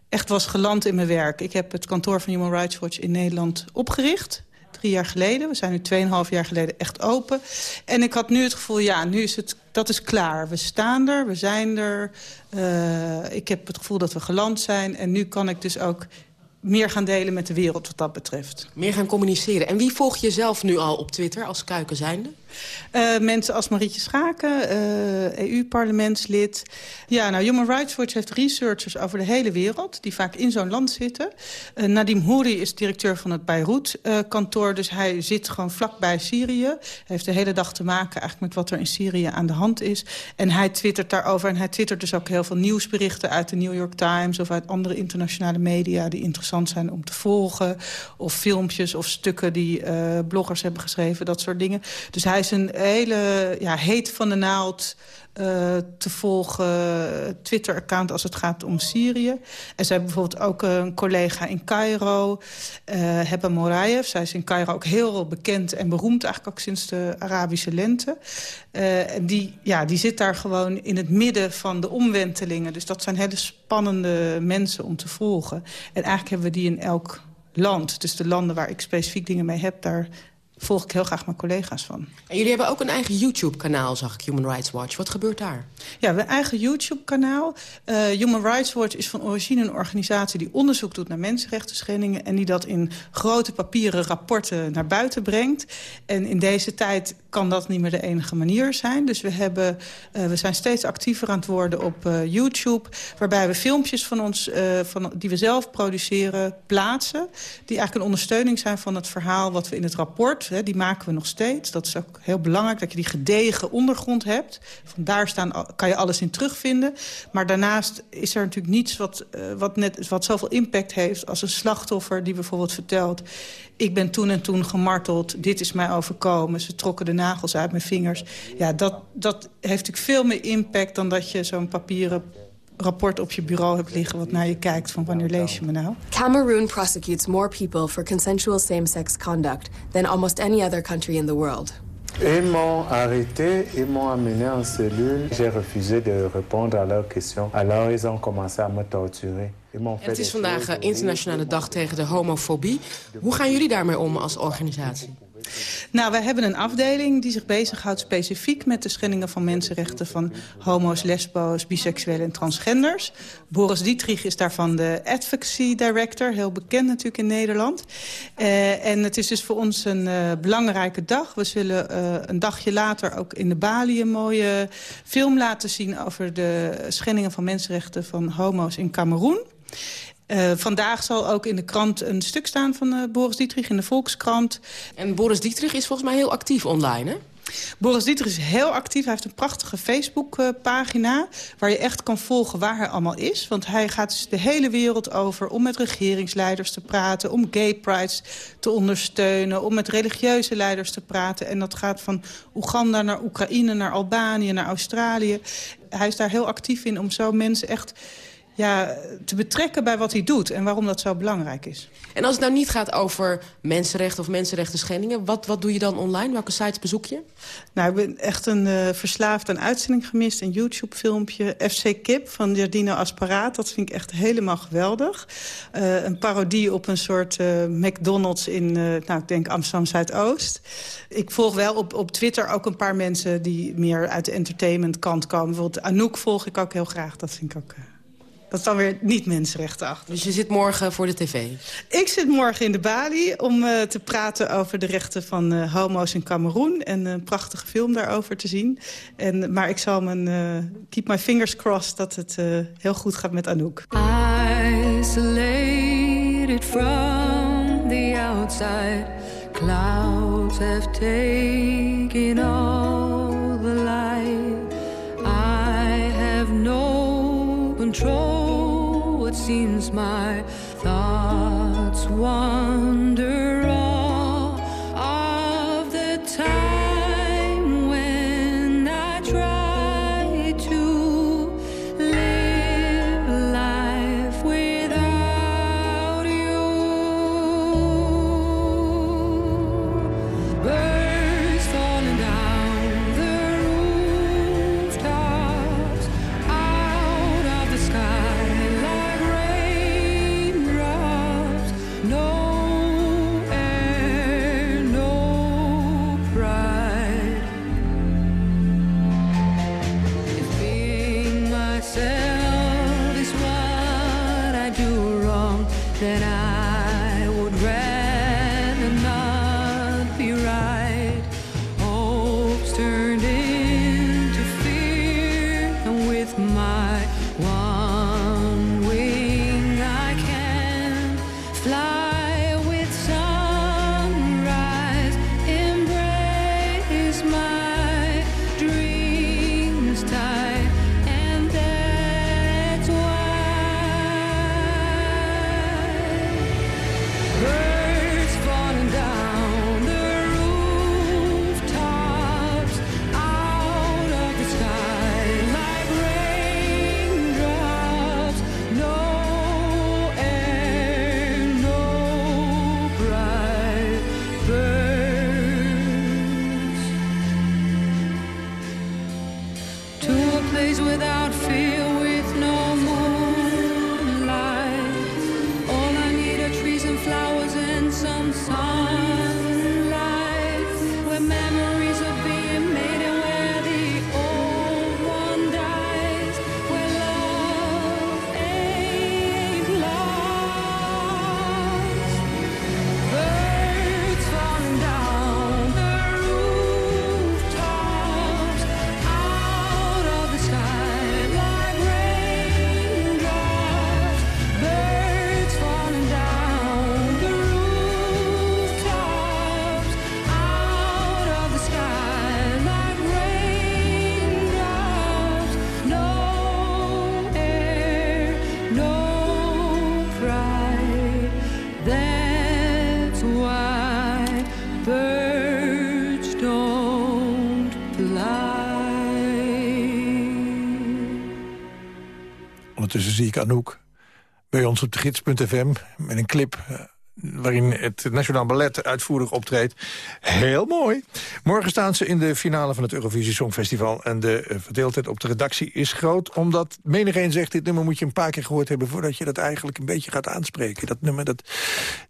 echt was geland in mijn werk. Ik heb het kantoor van Human Rights Watch in Nederland opgericht. Drie jaar geleden. We zijn nu tweeënhalf jaar geleden echt open. En ik had nu het gevoel, ja, nu is het, dat is klaar. We staan er, we zijn er. Uh, ik heb het gevoel dat we geland zijn. En nu kan ik dus ook meer gaan delen met de wereld wat dat betreft. Meer gaan communiceren. En wie volg je zelf nu al op Twitter als kuiken zijnde? Uh, mensen als Marietje Schaken, EU-parlementslid. Ja, nou, Human Rights Watch heeft researchers over de hele wereld... die vaak in zo'n land zitten. Uh, Nadim Houri is directeur van het Beirut-kantoor... dus hij zit gewoon vlakbij Syrië. Hij heeft de hele dag te maken eigenlijk met wat er in Syrië aan de hand is. En hij twittert daarover. En hij twittert dus ook heel veel nieuwsberichten uit de New York Times... of uit andere internationale media die interessant zijn om te volgen. Of filmpjes of stukken die bloggers hebben geschreven, dat soort dingen. Dus hij hij is een hele ja, heet van de naald uh, te volgen Twitter-account als het gaat om Syrië. En ze hebben bijvoorbeeld ook een collega in Cairo, uh, Heba Morayev. Zij is in Cairo ook heel bekend en beroemd, eigenlijk ook sinds de Arabische lente. En die, ja, die zit daar gewoon in het midden van de omwentelingen. Dus dat zijn hele spannende mensen om te volgen. En eigenlijk hebben we die in elk land. Dus de landen waar ik specifiek dingen mee heb, daar volg ik heel graag mijn collega's van. En jullie hebben ook een eigen YouTube-kanaal, zag ik, Human Rights Watch. Wat gebeurt daar? Ja, we eigen YouTube-kanaal. Uh, Human Rights Watch is van origine een organisatie... die onderzoek doet naar mensenrechten schendingen... en die dat in grote papieren rapporten naar buiten brengt. En in deze tijd kan dat niet meer de enige manier zijn. Dus we, hebben, uh, we zijn steeds actiever aan het worden op uh, YouTube... waarbij we filmpjes van ons, van, die we zelf produceren, plaatsen... die eigenlijk een ondersteuning zijn van het verhaal wat we in het rapport hè, die maken we nog steeds. Dat is ook heel belangrijk, dat je die gedegen ondergrond hebt. Vandaar staan, kan je alles in terugvinden. Maar daarnaast is er natuurlijk niets wat, wat, net, wat zoveel impact heeft... als een slachtoffer die bijvoorbeeld vertelt... ik ben toen en toen gemarteld, dit is mij overkomen... ze trokken de nagels uit mijn vingers. Ja, dat, dat heeft natuurlijk veel meer impact dan dat je zo'n papieren rapport op je bureau hebt liggen wat naar je kijkt van wanneer lees je me nou? Cameroon prosecutes more people for consensual same-sex conduct than almost any other country in the world. Ils m'ont arrêté, ils m'ont amené en cellule. J'ai refusé de répondre à leurs questions. Alors ils ont commencé à me torturer. Het is vandaag internationale dag tegen de homofobie. Hoe gaan jullie daarmee om als organisatie? Nou, wij hebben een afdeling die zich bezighoudt specifiek met de schendingen van mensenrechten van homo's, lesbo's, biseksuelen en transgenders. Boris Dietrich is daarvan de advocacy director, heel bekend natuurlijk in Nederland. Uh, en het is dus voor ons een uh, belangrijke dag. We zullen uh, een dagje later ook in de Bali een mooie film laten zien over de schendingen van mensenrechten van homo's in Cameroen. Uh, vandaag zal ook in de krant een stuk staan van uh, Boris Dietrich in de Volkskrant. En Boris Dietrich is volgens mij heel actief online, hè? Boris Dietrich is heel actief. Hij heeft een prachtige Facebook-pagina... Waar je echt kan volgen waar hij allemaal is. Want hij gaat dus de hele wereld over om met regeringsleiders te praten... om gay prides te ondersteunen, om met religieuze leiders te praten. En dat gaat van Oeganda naar Oekraïne, naar Albanië, naar Australië. Hij is daar heel actief in om zo mensen echt ja, te betrekken bij wat hij doet en waarom dat zo belangrijk is. En als het nou niet gaat over mensenrechten of mensenrechten schendingen... wat, wat doe je dan online? Welke sites bezoek je? Nou, ik ben echt een uh, verslaafd aan uitzending gemist. Een YouTube-filmpje, FC Kip van Giardino Asparaat. Dat vind ik echt helemaal geweldig. Uh, een parodie op een soort uh, McDonald's in, nou, ik denk Amsterdam-Zuidoost. Ik volg wel op, op Twitter ook een paar mensen... die meer uit de entertainment kant komen. Bijvoorbeeld Anouk volg ik ook heel graag. Dat vind ik ook... Dat is dan weer niet mensenrechtenachtig. Dus je zit morgen voor de tv? Ik zit morgen in de Bali om uh, te praten over de rechten van uh, homo's in Cameroen. En een prachtige film daarover te zien. En, maar ik zal mijn, uh, keep my fingers crossed dat het heel goed gaat met Anouk. Isolated from the outside Clouds have taken all the light I have no control seems my thoughts wander with my one zie ik Anouk bij ons op de gids.fm met een clip... eh, waarin het Nationaal Ballet uitvoerig optreedt. Heel mooi. Morgen staan ze in de finale van het Eurovisie Songfestival... en de eh, verdeeldheid op de redactie is groot... omdat menigeen zegt, dit nummer moet je een paar keer gehoord hebben... voordat je dat eigenlijk een beetje gaat aanspreken. Dat nummer, dat,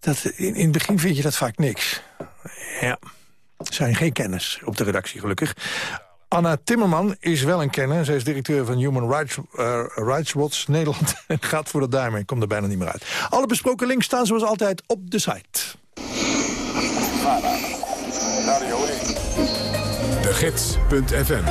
dat, in, in het begin vind je dat vaak niks. Ja, zijn geen kennis op de redactie gelukkig. Anna Timmerman is wel een kenner. Zij is directeur van Human Rights, eh, Rights Watch Nederland. gaat voor de duim en komt er bijna niet meer uit. Alle besproken links staan zoals altijd op de site. De Gids.fm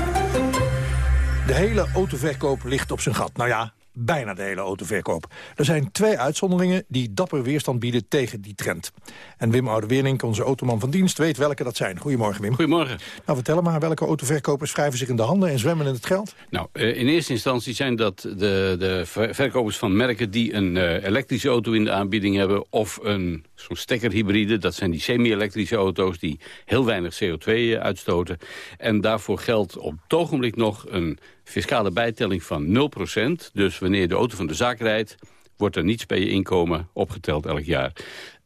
De hele autoverkoop ligt op zijn gat. Nou ja, bijna de hele autoverkoop. Er zijn twee uitzonderingen die dapper weerstand bieden tegen die trend. En Wim Oude-Wernink, onze automan van dienst, weet welke dat zijn. Goedemorgen, Wim. Goedemorgen. Nou, vertel maar, welke autoverkopers wrijven zich in de handen... en zwemmen in het geld? Nou, eh, in eerste instantie zijn dat de, de ver- verkopers van merken... die een eh, elektrische auto in de aanbieding hebben... of een zo'n stekkerhybride. Dat zijn die semi-elektrische auto's die heel weinig CO2 eh, uitstoten. En daarvoor geldt op het ogenblik nog een fiscale bijtelling van 0%. Dus wanneer de auto van de zaak rijdt... wordt er niets bij je inkomen opgeteld elk jaar.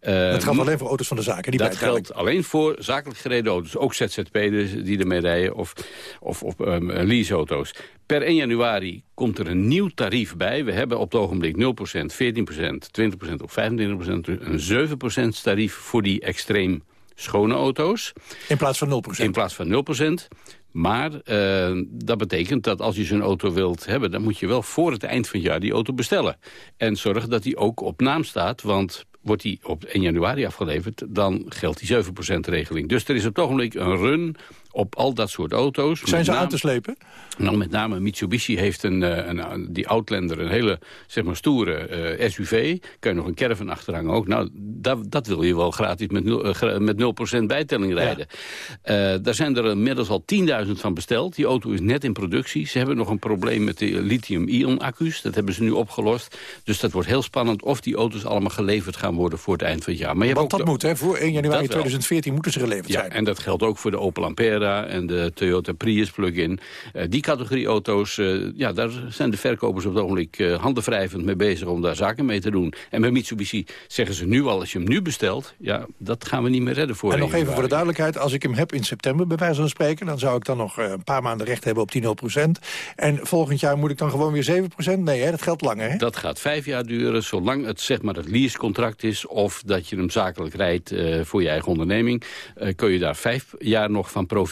Eh, dat geldt alleen voor auto's van de zaken. Die dat geldt alleen voor zakelijk gereden auto's. Ook ZZP'ers die ermee rijden of, of, of um, leaseauto's. Per 1 januari komt er een nieuw tarief bij. We hebben op het ogenblik 0%, 14%, 20% of 25%. Een 7% tarief voor die extreem schone auto's. In plaats van 0%? In plaats van 0%. Maar uh, dat betekent dat als je zo'n auto wilt hebben... dan moet je wel voor het eind van het jaar die auto bestellen. En zorgen dat die ook op naam staat, want wordt die op 1 januari afgeleverd... dan geldt die 7%-regeling. Dus er is op het ogenblik een run op al dat soort auto's. Zijn ze name- aan te slepen? Nou, met name Mitsubishi heeft een, eh, een, een- die Outlander een hele zeg maar, stoere eh, SUV. Kan je nog een caravan achterhangen ook. Nou, dat, dat wil je wel gratis met, eh, met 0% bijtelling rijden. Eh, daar zijn er inmiddels al 10.000 van besteld. Die auto is net in productie. Ze hebben nog een probleem met de lithium-ion accu's. Dat hebben ze nu opgelost. Dus dat wordt heel spannend of die auto's allemaal geleverd gaan worden voor het eind van het jaar. Maar je hebt Want dat de- moet, hè? Voor 1 januari Dat wel. 2014 moeten ze geleverd ja, zijn. en dat geldt ook voor de Opel En de Toyota Prius plug-in. Eh, die categorie auto's, eh, ja, daar zijn de verkopers op het ogenblik uh, handenwrijvend mee bezig om daar zaken mee te doen. En bij Mitsubishi zeggen ze nu al, als je hem nu bestelt, ja, dat gaan we niet meer redden voor En nog 1 even voor de duidelijkheid, als ik hem heb in september, bij wijze van spreken... dan zou ik dan nog eh, een paar maanden recht hebben op die 0%. En volgend jaar moet ik dan gewoon weer 7%? Nee, hè, dat geldt langer, hè? Dat gaat vijf jaar duren, zolang het zeg maar het leasecontract is... of dat je hem zakelijk rijdt eh, voor je eigen onderneming... eh, kun je daar vijf jaar nog van profiteren.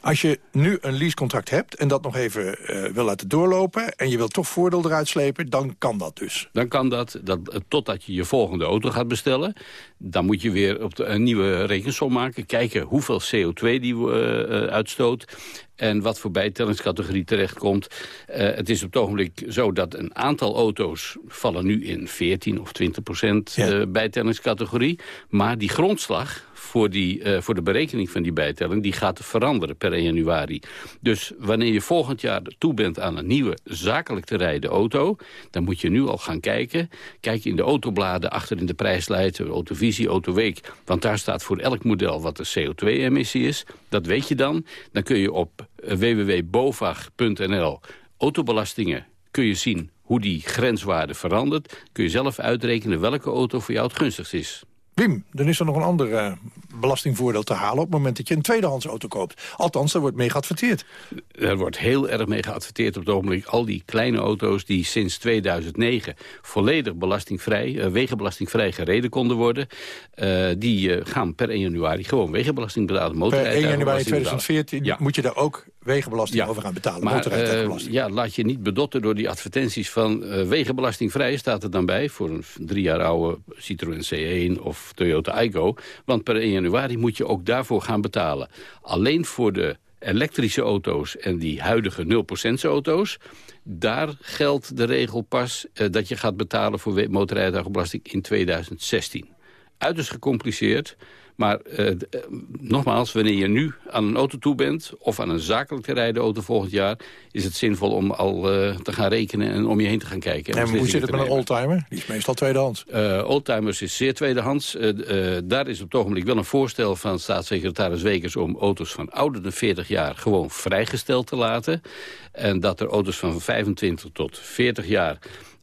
Als je nu een leasecontract hebt en dat nog even eh, wil laten doorlopen... en je wilt toch voordeel eruit slepen, dan kan dat dus. Dan kan dat, dat totdat je je volgende auto gaat bestellen. Dan moet je weer op de, een nieuwe rekensom maken. Kijken hoeveel CO2 die eh, eh, uitstoot. En wat voor bijtellingscategorie terechtkomt. Eh het is op het ogenblik zo dat een aantal auto's vallen nu in 14 of 20 procent eh, bijtellingscategorie. Maar die grondslag voor, die, eh, voor de berekening van die bijtelling... die gaat veranderen per 1 januari. Dus wanneer je volgend jaar toe bent aan een nieuwe zakelijk te rijden auto... dan moet je nu al gaan kijken. Kijk in de autobladen achter in de prijslijst, Autovisie, Autoweek. Want daar staat voor elk model wat de CO2-emissie is. Dat weet je dan. Dan kun je op eh, www.bovag.nl autobelastingen kun je zien hoe die grenswaarde verandert. Kun je zelf uitrekenen welke auto voor jou het gunstigst is. Wim, dan is er nog een ander eh, belastingvoordeel te halen... op het moment dat je een tweedehands auto koopt. Althans, daar wordt mee geadverteerd. Er wordt heel erg mee geadverteerd op het ogenblik. Al die kleine auto's die sinds 2009 volledig belastingvrij, eh, wegenbelastingvrij gereden konden worden... eh, die eh, gaan per 1 januari gewoon wegenbelasting betalen. Per 1 januari motorrijtuigenbelasting betalen. 2014 Ja. moet je daar ook wegenbelasting over gaan betalen. Maar motorrijtuigenbelasting. eh, ja, laat je niet bedotten door die advertenties van eh, wegenbelastingvrij staat er dan bij voor een drie jaar oude Citroën C1 of Toyota Aygo. Want per 1 januari moet je ook daarvoor gaan betalen. Alleen voor de elektrische auto's en die huidige 0% auto's... daar geldt de regel pas eh, dat je gaat betalen voor motorrijtuigenbelasting in 2016. Uiterst gecompliceerd, maar eh, eh, nogmaals, wanneer je nu aan een auto toe bent... of aan een zakelijk te rijden auto volgend jaar... is het zinvol om al eh, te gaan rekenen en om je heen te gaan kijken. En hoe zit het met een oldtimer? Die is meestal tweedehands. Eh, oldtimers is zeer tweedehands. Eh, eh, daar is op het ogenblik wel een voorstel van staatssecretaris Wekers... om auto's van ouder dan 40 jaar gewoon vrijgesteld te laten. En dat er auto's van 25 tot 40 jaar...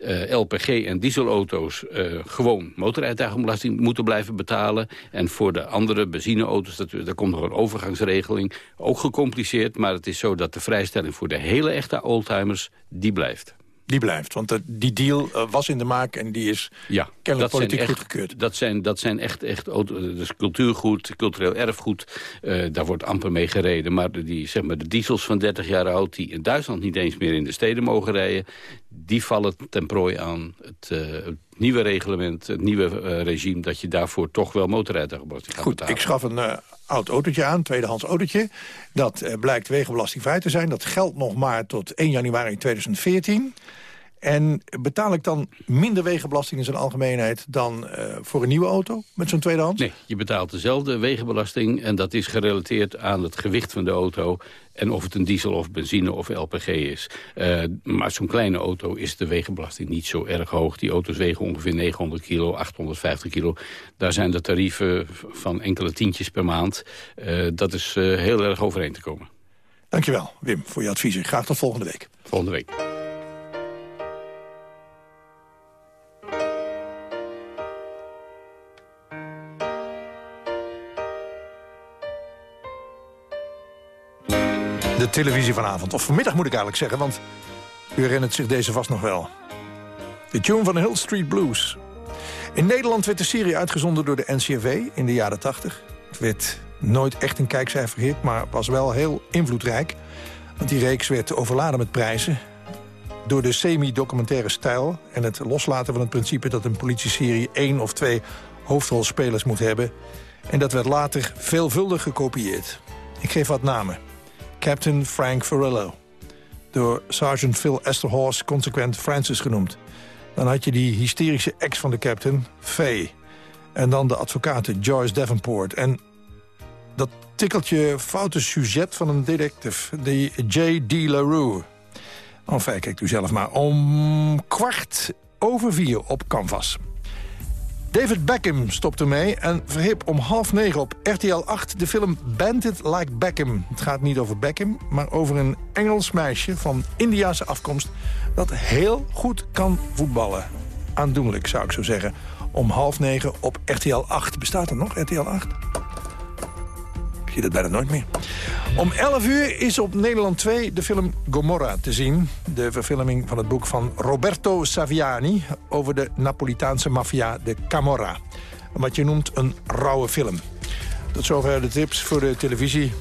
eh, LPG en dieselauto's eh, gewoon motorrijtuigenbelasting moeten blijven betalen. En voor de andere benzineauto's, dat, daar komt nog een overgangsregeling. Ook gecompliceerd, maar het is zo dat de vrijstelling voor de hele echte oldtimers, die blijft. Die blijft, want eh, die deal was in de maak en die is Ja, kennelijk politiek echt- goedgekeurd. Dat zijn, dat zijn echt, echt dus cultuurgoed, cultureel erfgoed. Daar wordt amper mee gereden. Maar de, die, zeg maar de diesels van 30 jaar oud... die in Duitsland niet eens meer in de steden mogen rijden... die vallen ten prooi aan het, eh, het nieuwe reglement, het nieuwe eh, regime... dat je daarvoor toch wel motorrijtuigenbelasting gaat Goed, betalen. ik schaf een eh, oud autootje aan, tweedehands autootje. Dat blijkt wegenbelastingvrij te zijn. Dat geldt nog maar tot 1 januari 2014. En betaal ik dan minder wegenbelasting in zijn algemeenheid... dan eh, voor een nieuwe auto met zo'n tweedehands? Nee, je betaalt dezelfde wegenbelasting... en dat is gerelateerd aan het gewicht van de auto... en of het een diesel of benzine of LPG is. Eh, maar zo'n kleine auto is de wegenbelasting niet zo erg hoog. Die auto's wegen ongeveer 900 kilo, 850 kilo. Daar zijn de tarieven van enkele tientjes per maand. Eh, dat is heel erg overeen te komen. Dankjewel, Wim, voor je adviezen. Graag tot volgende week. Volgende week. Televisie vanavond. Of vanmiddag moet ik eigenlijk zeggen, want u herinnert zich deze vast nog wel. De tune van Hill Street Blues. In Nederland werd de serie uitgezonden door de NCRV in de jaren 80. Het werd nooit echt een kijkcijferhit, maar was wel heel invloedrijk. Want die reeks werd overladen met prijzen. Door de semi-documentaire stijl en het loslaten van het principe... dat een politieserie één of twee hoofdrolspelers moet hebben. En dat werd later veelvuldig gekopieerd. Ik geef wat namen. Captain Frank Ferrillo. Door Sergeant Phil Esterhorst consequent Francis genoemd. Dan had je die hysterische ex van de captain, Faye. En dan de advocaat Joyce Davenport. En dat tikkeltje foute sujet van een detective, de J.D. LaRue. Enfin, kijkt u zelf maar. Om kwart over vier op Canvas. David Beckham stopt ermee en verhip om half negen op RTL 8 de film Bandit Like Beckham. Het gaat niet over Beckham, maar over een Engels meisje van Indiase afkomst... dat heel goed kan voetballen. Aandoenlijk, zou ik zo zeggen. Om half negen op RTL 8. Bestaat er nog, RTL 8? Zie dat bijna nooit meer. Om 11 uur is op Nederland 2 de film Gomorra te zien. De verfilming van het boek van Roberto Saviani... over de Napolitaanse maffia, de Camorra. Wat je noemt een rauwe film. Tot zover de tips voor de televisie.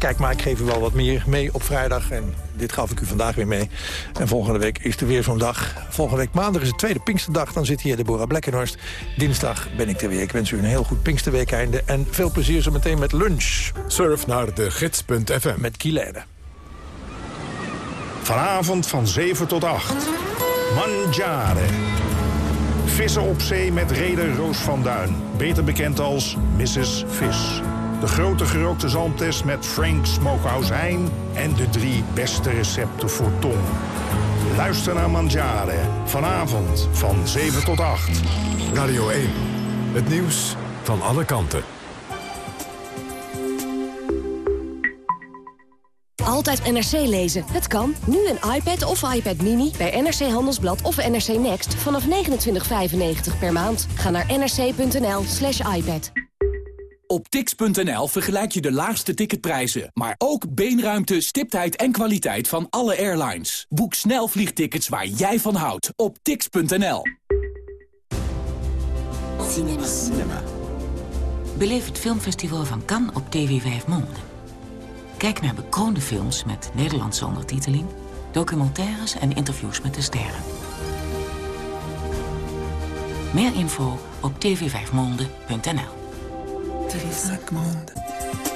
Kijk maar, ik geef u wel wat meer mee op vrijdag. En dit gaf ik u vandaag weer mee. En volgende week is er weer zo'n dag. Volgende week maandag is het tweede Pinksterdag. Dan zit hier Deborah Blekkenhorst. Dinsdag ben ik er weer. Ik wens u een heel goed Pinksterweekeinde. En veel plezier zo meteen met lunch. Surf naar de gids.fm. Met Kielede. Vanavond van 7 tot 8. Mangiare. Vissen op zee met reder Roos van Duin. Beter bekend als Mrs. Vis. De grote gerookte zalmtest met Frank Smokehouse Hein... en de drie beste recepten voor tong. Luister naar Mangiare. Vanavond van 7 tot 8. Radio 1. Het nieuws van alle kanten. altijd NRC lezen. Het kan. Nu een iPad of iPad Mini bij NRC Handelsblad of NRC Next vanaf 29,95 per maand. Ga naar nrc.nl slash iPad. Op tix.nl vergelijk je de laagste ticketprijzen, maar ook beenruimte, stiptheid en kwaliteit van alle airlines. Boek snel vliegtickets waar jij van houdt op tix.nl. Cinema. Cinema. Beleef het filmfestival van Cannes op TV 5 Monde. Kijk naar bekroonde films met Nederlandse ondertiteling, documentaires en interviews met de sterren. Meer info op tv5monde.nl. Sainte Lisa Grande.